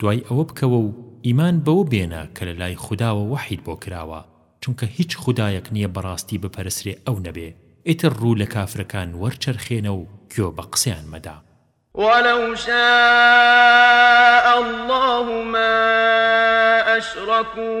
دوای ئەوە بکەوە و ئیمان بەوە بێنە کە لە لای خوداوە وەحیت بۆ کراوە، چونکە هیچ خودایەک نییە بەڕاستی بپەرسرێ ئەو نەبێ، ئیتر ڕوو لە کافرەکان وەرچەرخێنە و گوێ بە قسەیان مەدە. وَلَوْ شَاءَ اللَّهُ مَا أَشْرَکُوا.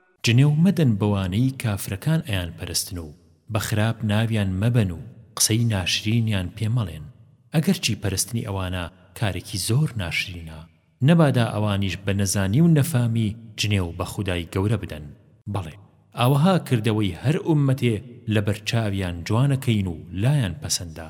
جنێو مەدەن بەوانەی کافرەکان ئەیانپەرستن و بە خراپ ناویان مەبەن و قسەی ناشرینیان پێ مەڵێن، ئەگەرچی پەرستنی ئەوانە کارێکی زۆر ناشرینە، نەبادا ئەوانیش بە نەزانی و نەفامی جنێو بە خودای گەورە بدەن، بەڵێ ئاوەها کردەوەی هەر ئوممەتێ لەبەرچاویان جوانەکەین و لایان پەسەندە،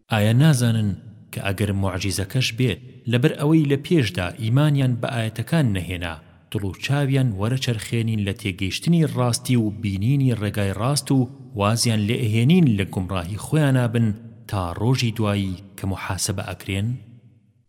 ئایا نازانن کە ئەگەر موعجیزەکەش بێت لەبەر ئەوەی لە پێشدا ئیمانیان بە ئایەتەکان نەهێنا دڵ و چاویان وەرەچەرخێنین لە تێگەیشتنی ڕاستی و بینینی ڕێگای ڕاست و وازیان لێ ئەهێنین لە گومڕاهی خۆیانا بن تا ڕۆژی دوایی کە موحاسەبە ئەکرێن؟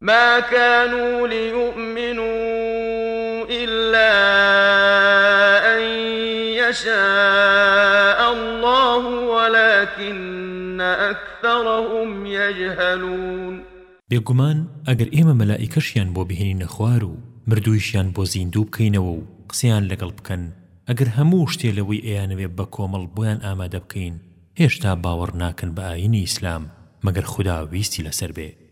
ما کانوا لیومنوا الا ان یشاء اللە ولکن اکثرهم یجهلون بێگومان ئەگەر ئێمە مەلائیکەشیان بۆ بهێنینە خوار و مردوویشیان بۆ زیندوو بکەینەوە و قسەیان لەگەڵ بکەن ئەگەر هەموو شتێ لەوەی ئەیانەوێ بەکۆمەڵ بۆیان ئامادە بکەین هێشتا باوەڕ ناکەن بە ئایینی ئیسلام مەگەر خودا ویستی لەسەر بێ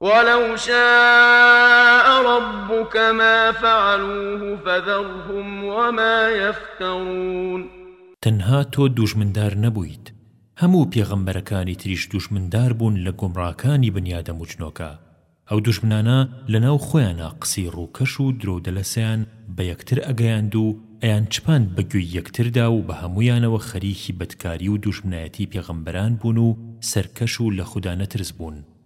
وَلَوْ شَاءَ رَبُّکَ مَا فَعَلُوهُ فَذَرْهُمْ وَمَا یَفْتَرُونَ تەنها تۆ دوژمندار نەبوویت، هەموو پێغەمبەرەکانی تریش دوژمندار بوون لە گومڕاکانی بنیادە موچنۆکە، ئەو دوژمنانە لەناو خۆیانا قسەی ڕووکەش و درۆودەلەسەیان بە یەکتر ئەگەیاند و ئەیانچپاند بە گوێی یەکتردا و بە هەموویانەوە خەریکی بەدکاری و دوژمنایەتی پێغەمبەران بوون و سەرکەش و لە خودا نەترس بوون،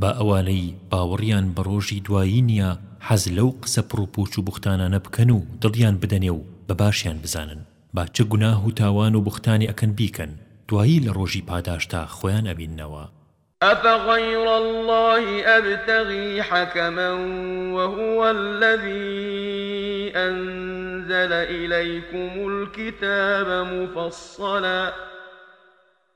با ئەوانەی باوەڕیان بە ڕۆژی دوایی نیە حەز لەو قسە پڕو پوچ و بوختانانە بکەن و دڵیان بدەنێ و بە باشیان بزانن با چ گوناه و تاوان و بوختانێ ئەکەن بیکەن دوایی لە ڕۆژی پاداشتدا خۆیان ئەبیننەوە. أفغير الله أبتغي حكما وهو الذي أنزل إليكم الكتاب مفصلا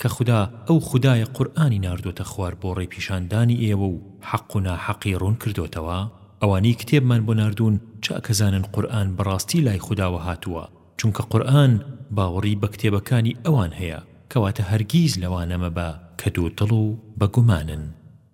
کە خودا ئەو خودایە قورئانی ناردۆتە خوار بۆ ڕێ پیشان دانی ئێوە و حەق و ناحەقی ڕوون کردۆتەوە ئەوانەی کتێبمان بۆ ناردوون چاکەزانن قورئان بەڕاستی لای خوداوە هاتووە چونکە قورئان باوەڕی بە کتێبەکانی ئەوان هەیە کەواتە هەرگیز لەوانە مەبە کە دوو دڵ و بە گومانن.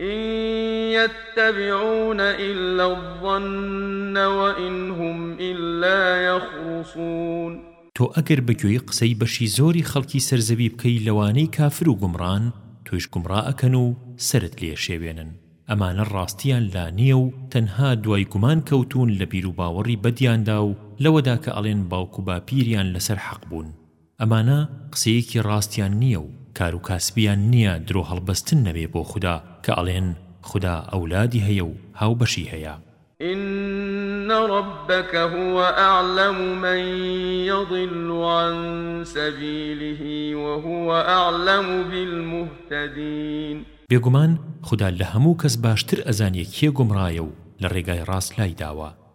ان یتبعون الا الظن وان هم الا یخرصون. تۆ ئەگەر بەگوێی قسەی بەشی زۆری خەڵکی سەر زەوی بکەی لەوانەی کافر و گومڕان تۆیش گومڕا ئەکەن و سەرت لێ ئەشێوێنن ئەمانە ڕاستیان لا نییە و تەنها دوای گومان کەوتوون لە بیروباوەڕی بەدیاندا و لەوەدا کە ئەڵێن باوک و باپیریان لەسەر حەق بوون ئەمانە قسەیەکی ڕاستیان نیە و کارو کاسبیان نیە درۆ هەڵبەستن نەبێ بۆ خودا کە ئەڵێن خودا ئەولادی هەیە و هاوبەشی هەیە. ان ربک هو اعلم من یضل عن سبیله وهو اعلم بالمهتدین. بێگومان خودا لە هەموو کەس باشتر ئەزانێ کێ گومڕایە و لە ڕێگای ڕاست لای داوە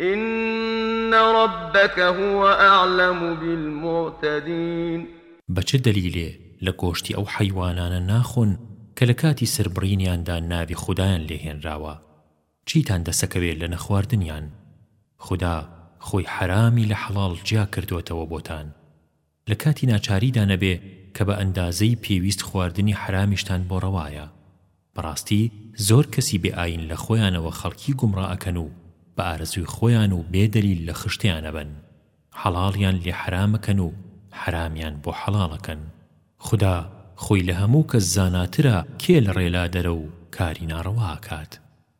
ان ربک هو اعلم بالمعتدین. بە چ دەلیلێ لە گۆشتی ئەو حەیوانانە ناخۆن کە لە کاتی سربڕینیاندا ناوی خودایان لێ هێنراوە؟ چیتان دەسەکەوێ لە نەخواردنیان؟ خودا خۆی حەرامی لە حەڵاڵ جیا کردۆتەوە بۆتان. لە کاتی ناچاریدا نەبێ کە بە ئەندازەی پێویست خواردنی حەرامیشتان بۆ ڕەوایە بەڕاستی زۆر کەسی بێ ئاین لە خۆیانەوە خەڵکی گومڕا ئەکەن و بە ئارەزووی خۆیان و بێ دەلیل لە خشتیان ئەبەن حەڵاڵیان لێ حەرام ئەکەن و حەرامیان بۆ حەڵاڵ ئەکەن خودا خۆی لە هەموو کەس زاناترە کێ لە ڕێ لادەرە و کاری ناڕەوا ئەکات.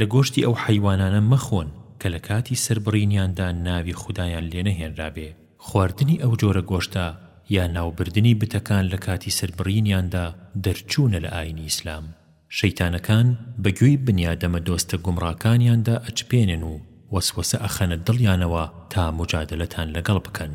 لە گۆشتی ئەو حەیوانانە مەخۆن کە لە کاتی سەربڕینیاندا ناوی خودایان لێنەهێنرابێ، خواردنی ئەو جۆرە گۆشتە یا ناوبردنی بتەکان لە کاتی سەربڕینیاندا دەرچوونە لە ئایینی ئیسلام، شەیتانەکان بە گوێی بنیادەمە دۆستە گومڕاکانیاندا ئەچپێنن و وەسوەسە ئەخەنە دڵیانەوە تا موجادەلەتان لەگەڵ بکەن،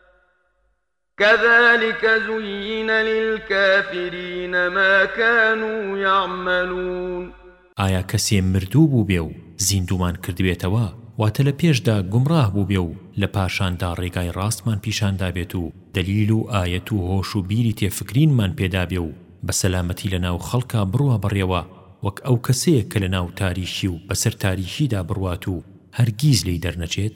کذلک زین للکافرین ما کانوا یعملون ئایا کەسێ مردوو بووبێ و زیندوومان کردبێتەوە، واتە لە پێشدا گومڕاه بووبێ و لە پاشاندا ڕێگای ڕاستمان پیشان دابێت و دەلیل و ئایەت و هۆش و بیری تێ فکرینمان پێ دابێ و بە سەلامەتی لە ناو خەڵکا بڕوا بەڕێوە وەک ئەو کەسەیەک کە لە ناو تاریکی و بەسەر تاریکیدا بڕوات و هەرگیز لێی دەرنەچێت؟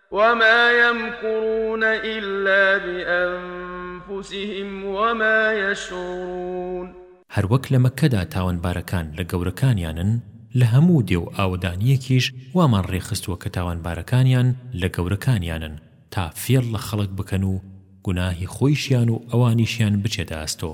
وما یمکرون الا بانفسهم وما یشعرون. هەروەک لە مەککەدا تاوانبارەکان لە گەورەکانیانن، لە هەموو دێ و ئاوەدانییەکیش وامان ڕێکخستووە کە تاوانبارەکانیان لە گەورەکانیانن تا فێڵ لە خەڵک بکەن و گوناهی خۆیشیان و ئەوانیشیان بچێتە ئەستۆ.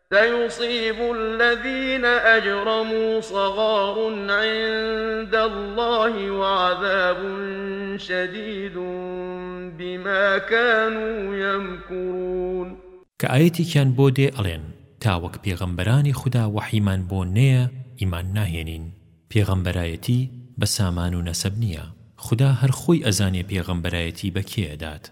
سیصیب الذین اجرموا صغار عند الله وعذاب شدید بما کانوا یمکرون کە ئایەتێکیان بۆ دێ ئەڵێن تاوەک پێغەمبەرانی خودا وەحیمان بۆ نێە ئیمان ناهێنین پێغەمبەرایەتی بە سامان و نەسەب نیە خودا هەر خۆی ئەزانێ پێغەمبەرایەتی بە کێ ئەدات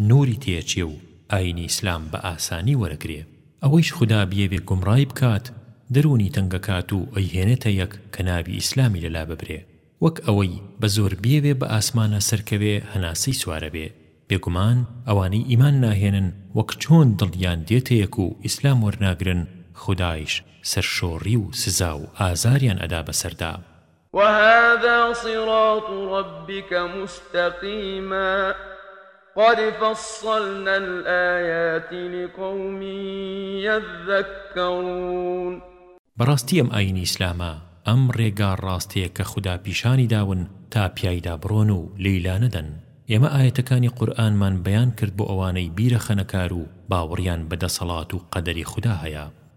نوری تێچێ و ئاینی ئیسلام بە ئاسانی وەرەگرێ ئەوەیش خودا بیەوێ گومڕای بکات دەرونی تەنگەکات و ئەیهێنێتە یەک کە ناوی ئیسلامی لە لاببرێ وەک ئەوەی بە زۆر بیەوێ بە ئاسمانە سەرکەوێ هەناسەی سوارەبێ بێگومان ئەوانەی ئیمان ناهێنن وەک چۆن دڵیان دێتە یەک و ئیسلام وەرناگرن خودایش سەرشۆڕی و سزا و ئازاریان ئەدا بەسەردا. وهذا صراط ربک مستقیما قد فصلنا الآیات لقوم یذکرون بەڕاستی ئەم ئاینی ئیسلامە ئەم ڕێگا ڕاستەیە کە خودا پیشانی داون تا پیایدا بڕۆن و لێی لانەدەن ئێمە ئایەتەکانی قورئانمان بەیان کرد بۆ ئەوانەی بیرەخەنەکار و باوەڕیان بە دەسەڵات و قەدەری خودا هەیە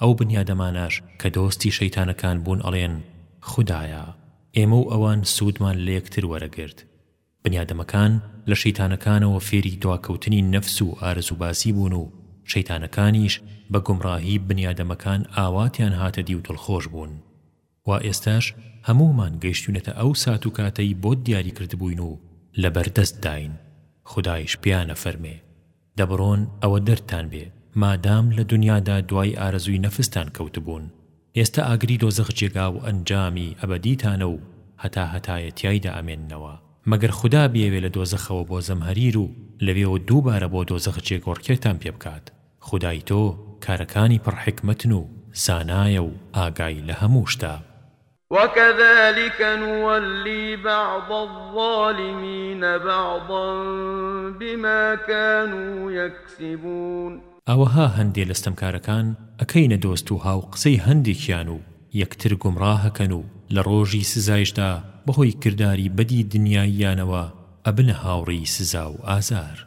ئەو بنیادەمانەش کە دۆستی شەیتانەکان بوون ئەڵێن خودایە ئێمە و ئەوان سوودمان لە یەکتر وەرەگرت بنیادەمەکان لە شەیتانەکانەوە فێری دواکەوتنی نەفس و ئارەزووبازی بوون و شەیتانەکانیش بە گومڕاهی بنیادەمەکان ئاواتیان هاتە دی و دڵخۆش بوون وا ئێستاش هەموومان گەیشتوینەتە ئەو سات و کاتەی بۆت دیاری کردبووین و لەبەر دەست داین خودایش پێیان ئەفەرمێ دەبڕۆن ئەوە دەردتان بێ مادام لە دونیادا دوای ئارەزووی نەفستان کەوتبوون ئێستە ئاگری دۆزەخ جێگا و ئەنجامی ئەبەدیتانە و هەتا هەتایە تیایدا ئەمێننەوە مەگەر خودا بیەوێ لە دۆزەخەوە بۆ زەمهەریر و لەوێوە دووبارە بۆ دۆزەخ جێگۆڕکێتان پێ بکات خودای تۆ کارەکانی پڕ حیکمەتن و زانایە و ئاگای لە هەموو شتە. وکذلک نولی بعض الظالمین بعضا بما کانوا یکسبون. ئاوەها هەندێ لە ستەمکارەکان ئەکەینە دۆست و هاو قسەی هەندێکیان و یەکتر گومڕاهەکەن و لە ڕۆژی سزایشدا بەهۆی کرداری بەدی دنیاییانەوە ئەبنە هاوڕێی سزا و ئازار.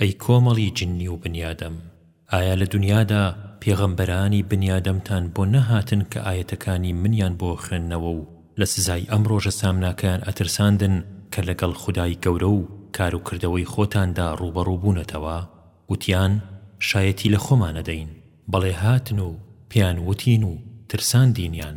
ئەی کۆمەڵی جنی و بنیادەم ئایا لە دونیادا پێغەمبەرانی بنیادەمتان بۆ نەهاتن کە ئایەتەکانی منیان بۆ بخوێننەوە و لە سزای ئەم ڕۆژە سامناکەیان ئەترساندن کە لەگەڵ خودای گەورە و کار و کردەوەی خۆتاندا ڕووبەڕوو بوونەتەوە وتیان شایەتی لە خۆمانەدەین بەڵێ هاتن و پێیان وتین و ترساندینیان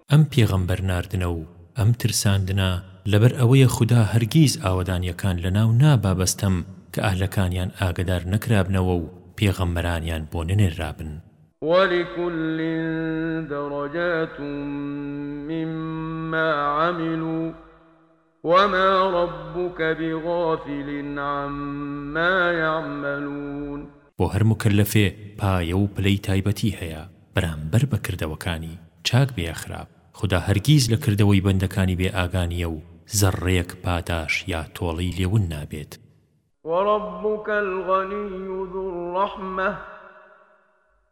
ئەم پێغەمبەر ناردنە و ئەم ترساندنە لەبەر ئەوەیە خودا هەرگیز ئاوەدانیەکان لەناو نابا بەستەم کە ئەهلەکانیان ئاگەدار نەکرابنەوە و پێغەمبەرانیان بۆ نەنێررابن. ولکل درجات مما عملوا. وما ربک بغافل عما یعملون. بۆ هەر موکەلەفێ پایە و پلەی تایبەتی هەیە بەرامبەر بە کردەوەکانی، چاک بێ یا خراپ، خودا هەرگیز لە کردەوەی بەندەکانی بێ ئاگا نیە و زەڕڕەیەک پاداش یا تۆڵەی لێ ون نابێت. وربک الغنی ذو الرحمە.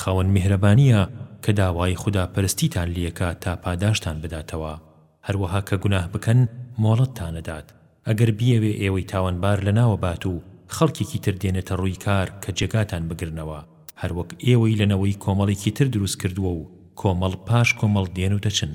خاوەن میهرەبانییە کە داوای خودا پەرستیتان لێکات تا پاداشتان بداتەوە، هەروەها کە گوناه بکەن مۆڵەتتان ئەدات، ئەگەر بیەوێ ئێوەی تاوانبار لەناوە بات و خەڵکێکی تر دێنێتە ڕووی کار کە جێگاتان بگرنەوە، هەروەک ئێوەی لە نەوەی کۆمەڵێکی تر دروست کردووە و کۆمەڵ پاش کۆمەڵ دێن و دەچن.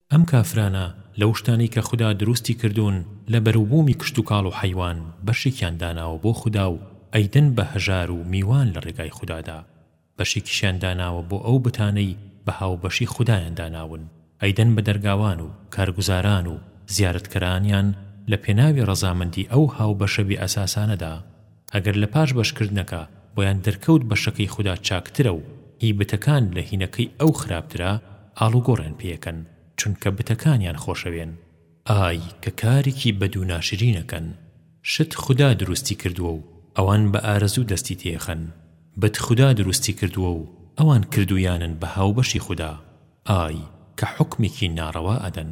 ئەم کافرانە لەو شتانەی کە خودا دروستی کردوون لە بەروبوومی کشتوکاڵ و حەیوان بەشێکیان داناوە بۆ خودا و ئەیدەن بە هەژار و میوان لە ڕێگای خودادا بەشێکیشیان داناوە بۆ ئەو بتانەی بە هاوبەشی خودایان داناون ئەیدەن بە دەرگاوان و کارگوزاران و زیارەتکەرانیان لە پێناوی ڕەزامەندی ئەو هاوبەشە بێ ئەساسانەدا ئەگەر لە پاش بەشکردنەکە بۆیان دەرکەوت بەشەکەی خودا چاکترە و هی بتەکان لە هینەکەی ئەو خراپترە، ئاڵوگۆڕیان پێکەن، چونکە بتەکانیان خۆشەوێن. ئای کە کارێکی بەد و ناشرینەکەن! شت خودا دروستی کردووە و ئەوان بە ئارەزوو دەستی تێخەن، بت خودا دروستی کردووە و ئەوان کردوویانن بە هاوبەشی خودا، ئای کە حوکمێکی ناڕەوا ئەدەن!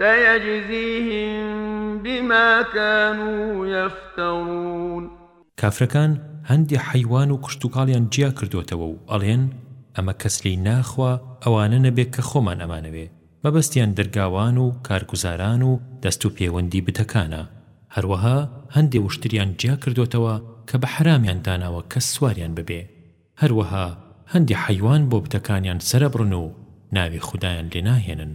سيجزيهم بما كانوا يفترون کافرەکان هەندێ حەیوان و کشتوکاڵیان جیا کردۆتەوە و ئەڵێن ئەمە کەس لێی ناخوا ئەوانە نەبێ کە خۆمان ئەمانەوێ مەبەستیان دەرگاوان و کارگوزاران و دەست و پێوەندی بتەکانە هەروەها هەندێ وشتریان جیا کردۆتەوە کە بە حەرامیان داناوە کەس سواریان ببێ هەروەها هەندێ حەیوان بۆ بتەکانیان سەرەبڕن و ناوی خودایان لێ ناهێنن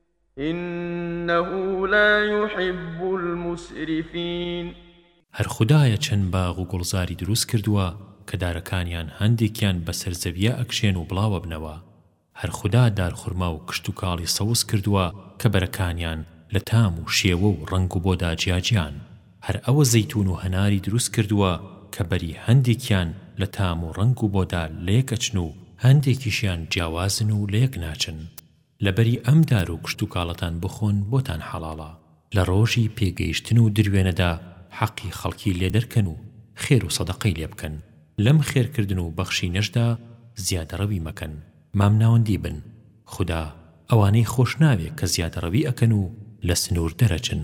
انه لا یحب المسرفین هەر خودایە چەند باغ و گوڵزاری دروست کردووە کە دارەکانیان هەندێکیان بەسەر زەویە ئەکشێن و بڵاوئەبنەوە هەر خودا دارخورما و کشتوکاڵی سەوز کردووە کە بەرەکانیان لە تام و شێوە و ڕەنگ و بۆدا جیاجیان هەر ئەوە زەیتون و هەناری دروست کردووە کە بەری هەندێکیان لە تام و ڕەنگ و بۆدا لەیەک ئەچن و هەندێکیشیان جیاوازن و لەیەک ناچن. لەبەری ئەم دار و کشتوکاڵەتان بخۆن بۆتان حەڵاڵە لە ڕۆژی پێگەیشتن و دروێنەدا حەقی خەڵکی لێ دەرکەن و خێر و سەدەقەی لێ بکەن لەم خێرکردن و بەخشینەشدا زیادەڕەوی مەکەن مامناوەندی بن خودا ئەوانەی خۆش ناوێ کە زیادەڕەوی ئەکەن و لە سنوور دەرەچن.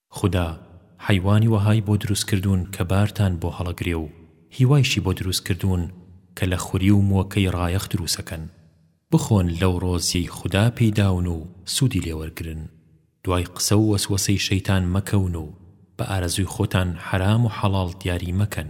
خودا حەیوانی وەهای بۆ دروست کردوون کە بارتان بۆ هەڵەگرێ و هیوایشی بۆ دروست کردوون کە لە خوری و موەکەی ڕایەخ دروسەکەن بخۆن لەو ڕۆزیەی خودا پێی داون و سوودی لێ وەرگرن دوای قسە و وەسوەسەی شەیتان مەکەون و بە ئارەزووی خۆتان حەرام و حەڵاڵ دیاری مەکەن.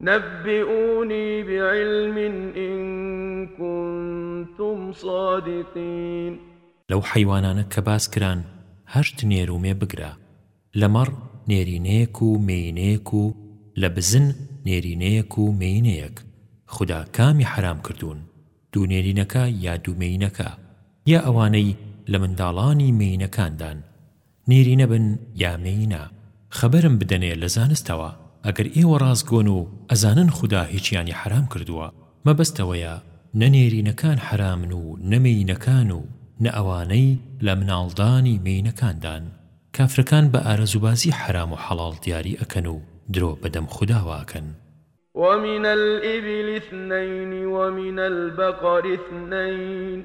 نبئونی بعلم ان کنتم صادقین. لەو حەیوانانە کە باس کران هەشت نێر و مێ بگرە لە مەڕ نێرینەیەک و مێینەیەک و لە بزن نێرینەیەک و مێینەیەک خودا کامی حەرام کردوون دوو نێرینەکە یا دوو مێینەکە یا ئەوانەی لە منداڵانی مێینەکاندان نێرینە بن یا مێینە خەبەرم بدەنێ لە زانستەوە ئەگەر ئێوە ڕاستگۆن و ئەزانن خودا هیچیانی حەرام کردووە مەبەست ئەوەیە نە نێرینەکان حەرامن و نە مێینەکان و نە ئەوانەی لە مناڵدانی مێینەکاندان کافرەکان بە ئارەزوبازی حەرام و حەڵاڵ دیاری ئەکەن و درۆ بە دەم خوداوە ئەکەن. ومن الابل اثنین ومن البقر اثنین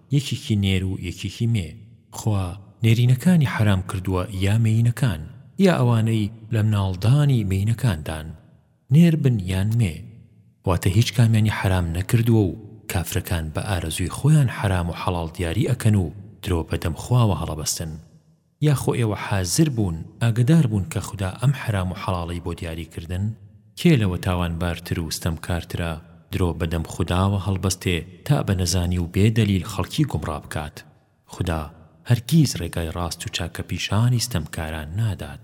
یەکێکی نێر و یەکێکی مێ خوا نێرینەکانی حەرام کردووە یا مێینەکان یا ئەوانەی لە مناڵدانی مێینەکاندان نێر بن یان مێ واتە هیچ کامیانی حەرام نەکردووە و کافرەکان بە ئارەزووی خۆیان حەرام و حەڵاڵ دیاری ئەکەن و درۆ بە دەم خواوە هەڵەبەستن یاخۆ ئێوە حازر بوون ئاگەدار بوون کە خودا ئەم حەرام و حەڵاڵەی بۆ دیاری کردن؟ کێ لەوە تاوانبارتر و ستەمکارترە درۆ بە دەم خوداوە هەڵبەستێ تا بە نەزانی و بێ دەلیل خەڵکی گومڕا بکات، خودا هەرگیز ڕێگای ڕاست و چاکەپیشانی ستەمکاران نادات.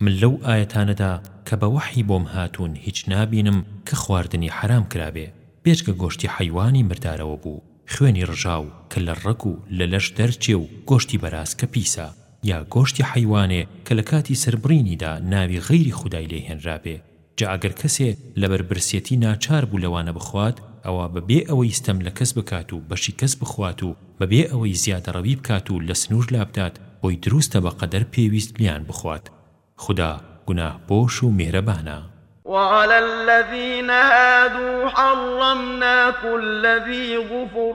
من لەو ئایەتانەدا کە بە وەحی بۆم هاتوون هیچ نابینم کە خواردنی حەرام کرابێ بێجگە گۆشتی حەیوانی مردارەوە بوو خوێنی ڕژاو کە لە ڕەگ و لە لەش دەرچێ و گۆشتی بەراز کە پیسە یا گۆشتی حەیوانێ کە لە کاتی سەربڕینیدا ناوی غەیری خودای لێ هێنرابێ جا ئەگەر کەسێ لەبەر برسیەتی ناچار بوو لەوانە بخوات ئەوا بە بێ ئەوەی ستەم لە کەس بکات و بەشی کەس بخوات و بە بێ ئەوەی زیادەڕەوی بکات و لە سنوور لابدات بۆی دروستە بە قەدەر پێویست لێیان بخوات خودا گوناه پۆش و میهرەبانە. وعلی الذین هادوا حرمنا کل ذی ظفر.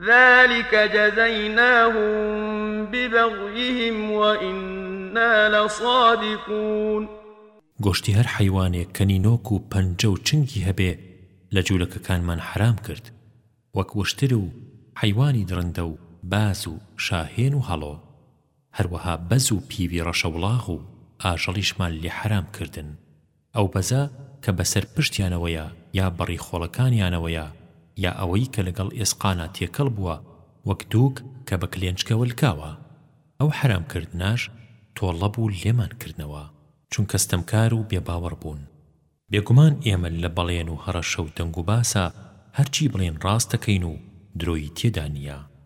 ذلک جزیناهم ببغیهم وإنا لصادقون گۆشتی هەر حەیوانێک کە نینۆک و پەنجە و چنگی هەبێ لە جولەکەکانمان حەرام کرد وەک وشتر و حەیوانی درندە و باز و شاهێن و هەڵۆ هەروەها بەز و پیوی ڕەشەوڵاغ و ئاژەڵیشمان لێ حەرام کردن ئەو بەزە کە بەسەر پشتیانەوەیە یا بە ڕیخۆڵەکانیانەوەیە یا ئەوەی کە لەگەڵ ئێسقانا تێکەڵ بووە وەک دووک کە بە کلێنچکەوە لکاوە، ئەو حەرام کردنەش تۆڵە بوو لێمان کردنەوە، چونکە ستەمکار و بێ باوەڕ بوون. بێگومان ئێمە لە بەڵێن و هەڕەشە و دەنگوباسا هەرچی بڵێین ڕاست دەکەین و درۆی تێدا نییە.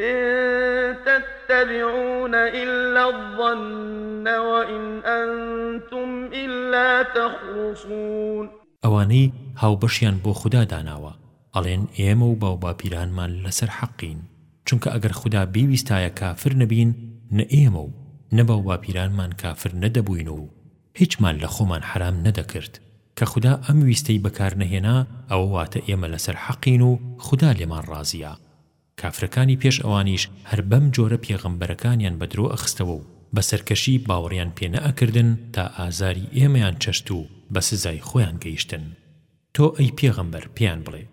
ان تتبعون الا الظن وان انتم الا تخرصون ئەوانەی هاوبەشیان بۆ خودا داناوە ئەڵێن ئێمە و باوباپیرانمان لەسەر حەقین چونکە ئەگەر خودا بیویستایە کافر نەبین نە ئێمە و نە باوباپیرانمان کافر نەدەبووین و هیچمان لە خۆمان حەرام نەدەکرد کە خودا ئەم ویستەی بەکارنەهێنا ئەوە واتە ئێمە لەسەر حەقین و خودا لێمان ڕازیە کافرەکانی پێش ئەوانیش هەر بەم جۆرە پێغەمبەرەکانیان بە درۆ ئەخستەوە و بە سەرکەشی باوەڕیان پێ نەئەکردن تا ئازاری ئێمەیان چەشت و بە سزای خۆیان گەیشتن تۆ ئەی پێغەمبەر پێیان بڵێ،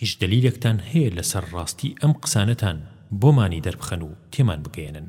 هیچ دەلیلێکتان هەیە لەسەر ڕاستی ئەم قسانەتان بۆمانی دەربخەن و تێمان بگەیەنن.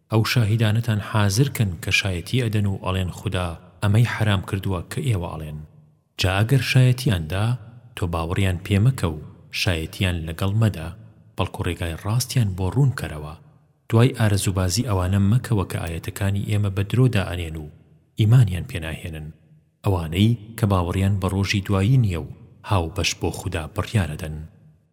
ئەو شاهیدانەتان حازر کەن کە شایەتی ئەدەن و ئەڵێن خودا ئەمەی حەرام کردووە کە ئێوە ئەڵێن جا ئەگەر شایەتیان دا تۆ باوەڕیان پێ مەکە و شایەتیان لەگەڵ مەدە بەڵکو ڕێگای ڕاستیان بۆ ڕوون کەرەوە دوای ئارەزوبازی ئەوانە مەکەوە کە ئایەتەکانی ئێمە بە درۆ دائەنێن و ئیمانیان پێ ناهێنن ئەوانەی کە باوەڕیان بە ڕۆژی دوایی نیە و هاوبەش بۆ خودا بڕیارەدەن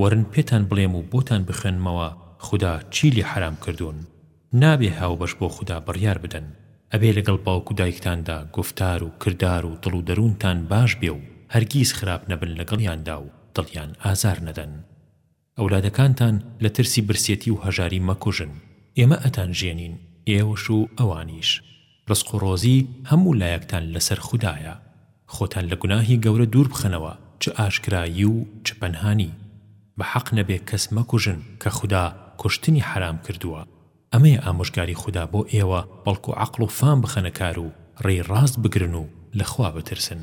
وەرن پێتان بڵێم و بۆتان بخوێنمەوە خودا چی لێ حەرام کردوون نابێ هاوبەش بۆ خودا بڕیار بدەن ئەبێ لەگەڵ باوک و دایکتاندا گوفتار و کردار و دڵ و دەروونتان باش بێ و هەرگیز خراپ نەبن لەگەڵیاندا و دڵیان ئازار نەدەن ئەولادەکانتان لە ترسی برسێتی و هەژاری مەکوژن ئێمە ئەتانژێنین ئێوەش و ئەوانیش. ڕزق و ڕۆزی هەموو لایەکتان لەسەر خودایە خۆتان لە گوناهی گەورە دوور بخەنەوە چ ئاشکرایی و چ پەنهانی بە حەق نەبێ کەس مەکوژن کە خودا کوشتنی حەرام کردووە ئەمەیە ئامۆژگاری خودا بۆ ئێوە بەڵکو عەقڵ و فام بخەنە کار و ڕێی ڕاست بگرن و لە خوا بترسن.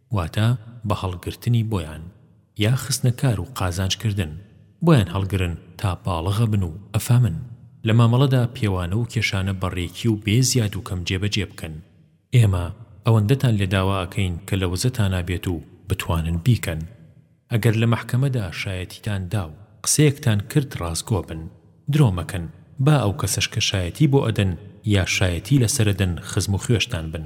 واتە بە هەڵگرتنی بۆیان یا خستنە کار و قازانج کردن بۆیان هەڵگرن تا باڵغە بن و ئەفامن لە مامەڵەدا پێوانە و کێشانە بە ڕێکی و بێ زیاد و کەم جێبەجێ بکەن ئێمە ئەوەندەتان لێ داوا ئەکەین کە لە وزەتانا بێت و بتوانن بیکەن ئەگەر لە مەحکەمەدا شایەتیتان دا و قسەیەکتان کرد ڕاستگۆ بن درۆ مەکەن با ئەو کەسەش کە شایەتی بۆ ئەدەن یا شایەتی لەسەر ئەدەن خزم و خوێشتان بن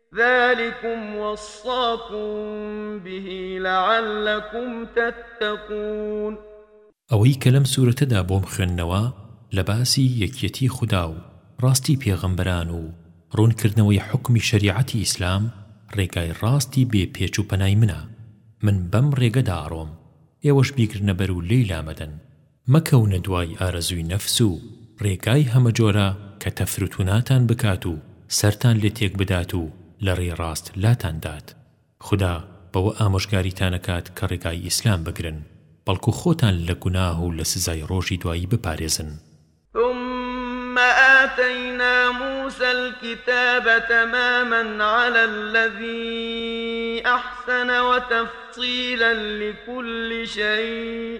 ذلکم وصاکم به لعلکم تتقون ئەوەی کە لەم سورەتەدا بۆم خوێندنەوە لە باسی یەکیەتی خودا و ڕاستی پێغەمبەران و ڕوون کردنەوەی حوکمی شەریعەتی ئیسلام ڕێگای ڕاستی بێ پێچ و پەنای منە من بەم ڕێگەدا ئەڕۆم ئێوەش بیگرنە بەر و لێی لامەدەن مەکەونە دوای ئارەزووی نەفس و ڕێگای هەمەجۆرە کە تەفروتوناتان بکات و سەرتان لێ تێک بدات و لە ڕێی ڕاست لاتان دات. خودا بەوە ئامۆژگاریتانەکات کە ڕێگای ئیسلام بگرن، بەڵکو خۆتان لە گوناه و لە سزای ڕۆژی دوایی بپارێزن. ثم آتینا موسی الکتاب تماما علی الذی احسن وتفصیلا لکل شی،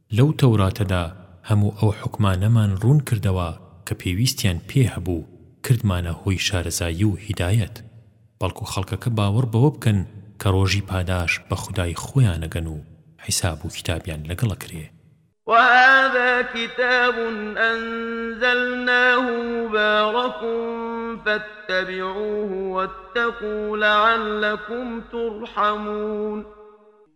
لەو تەوراتەدا هەموو ئەو حوکمانەمان ڕوون کردەوە کە پێویستیان پێ هەبوو، کردمانە هۆی شارەزایی و هیدایەت، بەڵکو خەڵکەکە باوەڕ بەوە بکەن کە ڕۆژی پاداش بە خودای خۆیانەگەن و حیساب و کیتابیان لەگەڵ ئەکرێ. وهذا کتاب انزلناه مبارک فاتبعوه واتقوا لعلکم ترحمون.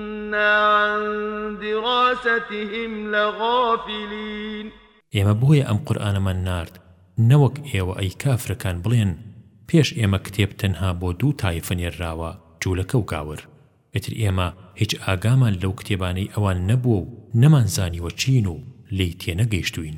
انا عن دراستهم لغافلین ئێمە بۆیە ئەم قورئانەمان نارد نەوەک ئێوە ئەی کافرەکان بڵێن پێش ئێمە کتێب تەنها بۆ دوو تایفە نێرراوە جولەکە و گاور ئیتر ئێمە هیچ ئاگامان لەو کتێبانەی ئەوان نەبووە و نەمانزانیوە چین و لێی تێنەگەیشتووین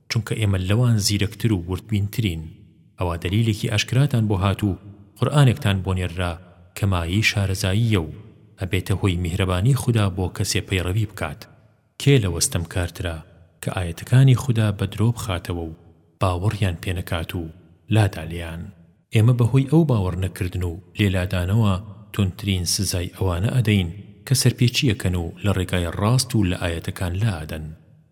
چونکە ئێمە لەوان زیرەکتر و وردبینترین، ئەوە دەلیلێکی ئاشکراتان بۆ هات و قورئانێکتان بۆ نێررا کە مایەی شارەزاییە و ئەبێتە هۆی میهرەبانی خودا بۆ کەسێ پەیڕەوی بکات، کێ لەوە ستەمکارترە کە ئایەتەکانی خودا بە درۆ بخاتەوە و باوەڕیان پێ نەکات و لادا لێیان. ئێمە بە هۆی ئەو باوەڕ نەکردن و لێ لادانەوە توندترین سزای ئەوانە ئەدەین کە سەرپێچی ئەکەن و لە ڕێگای ڕاست و لە ئایەتەکان لا ئەدەن.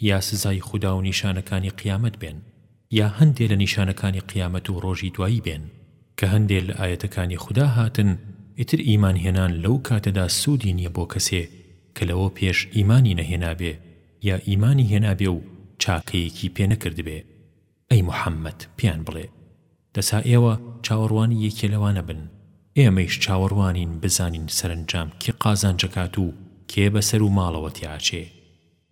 یا سزای خودا و نیشانەکانی قیامەت بێن، یا هەندێ لە نیشانەکانی قیامەت و ڕۆژی دوایی بێن، کە هەندێ لە ئایەتەکانی خودا هاتن، ئیتر ئیمان هێنان لەو کاتەدا سوودی نیە بۆ کەسێ کە لەوە پێش ئیمانی نەهێنابێ یا ئیمانی هێنابێ و چاکەیەکی پێ نەکردبێ. ئەی محەممەد پێیان بڵێ، دەسا ئێوە چاوەڕوانی یەکێ لەوانە بن، ئێمەیش چاوەڕوانین بزانین سەرەنجام کێ قازانج ئەکات و کێ بە سەر و ماڵەوە تێ ئەچێ.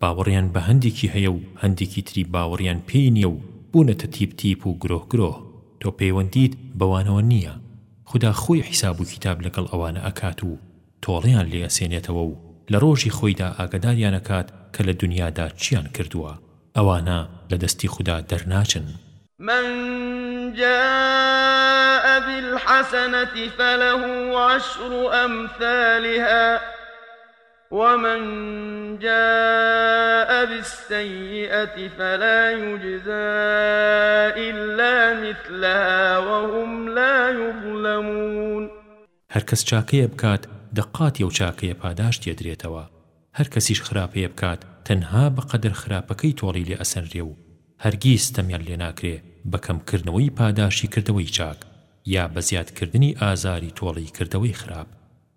باوەڕیان بە هەندێکی هەیە و هەندێکی تری باوەڕیان پێی نیە و بوونەتە تیپ تیپ و گرۆه گرۆه تۆ پەیوەندیت بەوانەوە نیە خودا خۆی حیساب و کیتاب لەگەڵ ئەوانە ئەکات و تۆڵەیان لێ ئەسێنێتەوە و لە ڕۆژی خۆیدا ئاگەداریان ئەکات کە لە دونیادا چیان کردووە ئەوانە لە دەستی خودا دەرناچن. من جاء بالحسنة فله عشر امثالها ومن جاء بالسیئة فلا یجزی الا مثلها وهم لا یظلمون هەر کەس چاکەیە بکات دە قاتی ئەو چاکەیە پاداشتی ئەدرێتەوە هەر کەسیش خراپەیە بکات تەنها بە قەدەر خراپەکەی تۆڵی لێ ئەسەنرێ و هەرگیز ستەمیان لێ ناکرێ بە کەم کردنەوەی پاداشی کردەوەی چاک یا بە زیاد کردنی ئازاری تۆڵی کردەوەی خراپ.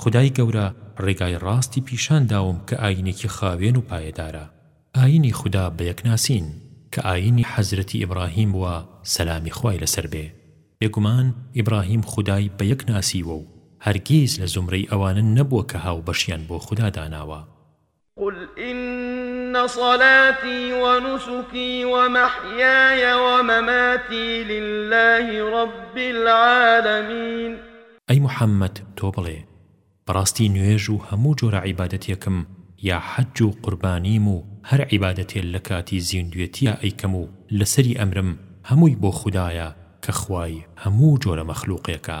خودای گەورە ڕێگای ڕاستی پیشان داوم کە ئایینێکی خاوێن و پایەدارە، ئایینی خودا بە یەک ناسین، کە ئایینی حەزرەتی ئیبڕاهیم بووە سەلامی خوای لەسەر بێ، بێگومان ئیبڕاهیم خودای بە یەک ناسیوە و هەرگیز لە زومرەی ئەوانە نەبووە کە هاوبەشیان بۆ خودا داناوە. قل إن صلاتي ونسكي ومحياي ومماتي لله رب العالمين ئەی محەممەد تۆ بڵێ، بەڕاستی نوێژ و هەموو جۆرە عیبادەتێکم یا حەج و قوربانیم و هەر عیبادەتێ لە کاتی زیندوێتیا ئەیکەم و لەسەری ئەمرم هەمووی بۆ خودایە کە خوای هەموو جۆرە مەخلوقێکە.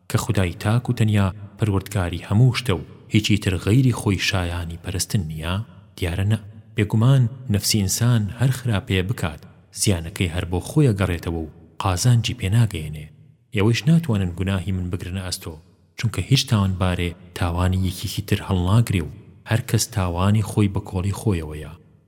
کە خودای تاک و تەنیا پەروەردگاری هەموو شتە و هیچی تر غەیری خۆی شایانی پەرستن نییە؟ دیارە نا، بێگومان نەفسی ئینسان هەر خراپەیە بکات زیانەکەی هەر بۆ خۆی ئەگەڕێتەوە و قازانجی پێ ناگەیەنێ، ئێوەیش ناتوانن گوناهی من بگرنە ئەستۆ، چونکە هیچ تاوانبارێ تاوانی یەکێکی تر هەڵناگرێ و هەر کەس تاوانی خۆی بە کۆڵی خۆیەوەیە،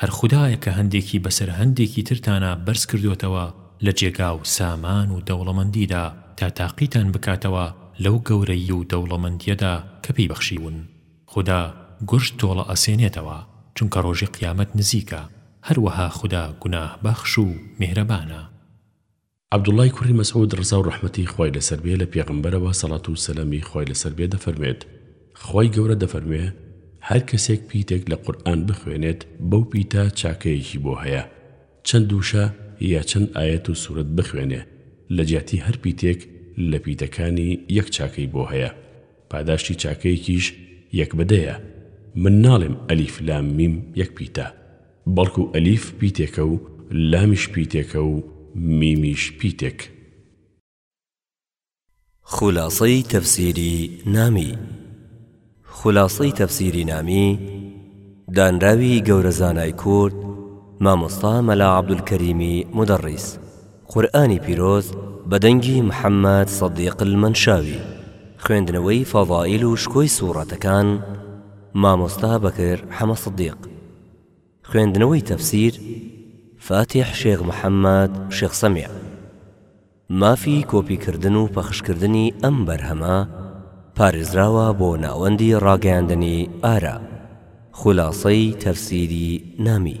هەر خودایە کە هەندێکی بەسەر هەندێکی ترتانا بەرز کردۆتەوە لە جێگا و سامان و دەوڵەمەندیدا تا تاقیتان بکاتەوە لەو گەورەیی و دەوڵەمەندیەدا کە پێی بەخشیون. خودا گورج تۆڵە ئەسێنێتەوە چونکە ڕۆژی قیامەت نزیکە، هەروەها خودا گوناهبەخش و میهرەبانە. عەبدوڵڵای کوڕی مەسعود ڕزاو ڕەحمەتی خوای لەسەر بێ لە پێغەمبەرەوە سەڵاتو سەلامی خوای لەسەر بێ دەفەرموێت، خوای گەورە دەفەرموێ، هەر کەسێک پیتێک لە قورئان بخوێنێت بەو پیتە چاکەیەکی بۆ هەیە، چەند وشە یا چەند ئایەت و سورەت بخوێنێ لە جیاتی هەر پیتێک لە پیتەکانی یەک چاکەی بۆ هەیە، پاداشتی چاکەیەکیش یەک بە دەیە، من ناڵێم، الیف لام میم، یەک پیتە. بەڵکو ئەلیف پیتێکە و لامیش پیتێکە و میمیش پیتێک. خولاسەی تەفسیری نامی خولاسەی تەفسیری نامی دانراوی گەورە زانای کورد مامۆستا مەلا عەبدولکەریمی مودەڕیس قورئانی پیرۆز بە دەنگی محەممەد سەدیق المەنشاوی خوێندنەوەی فەزائیل و شکۆی سووڕەتەکان مامۆستا بەکر حەمە سەدیق. خوێندنەوەی تەفسیر فاتیح شێخ محەممەد شێخ سەمیع. مافی کۆپی کردن و پەخش کردنی ئەم بەرهەمە پارێزراوە بۆ ناوەندی ڕاگەیاندنی ئارا خولاسەی تەفسیری نامی.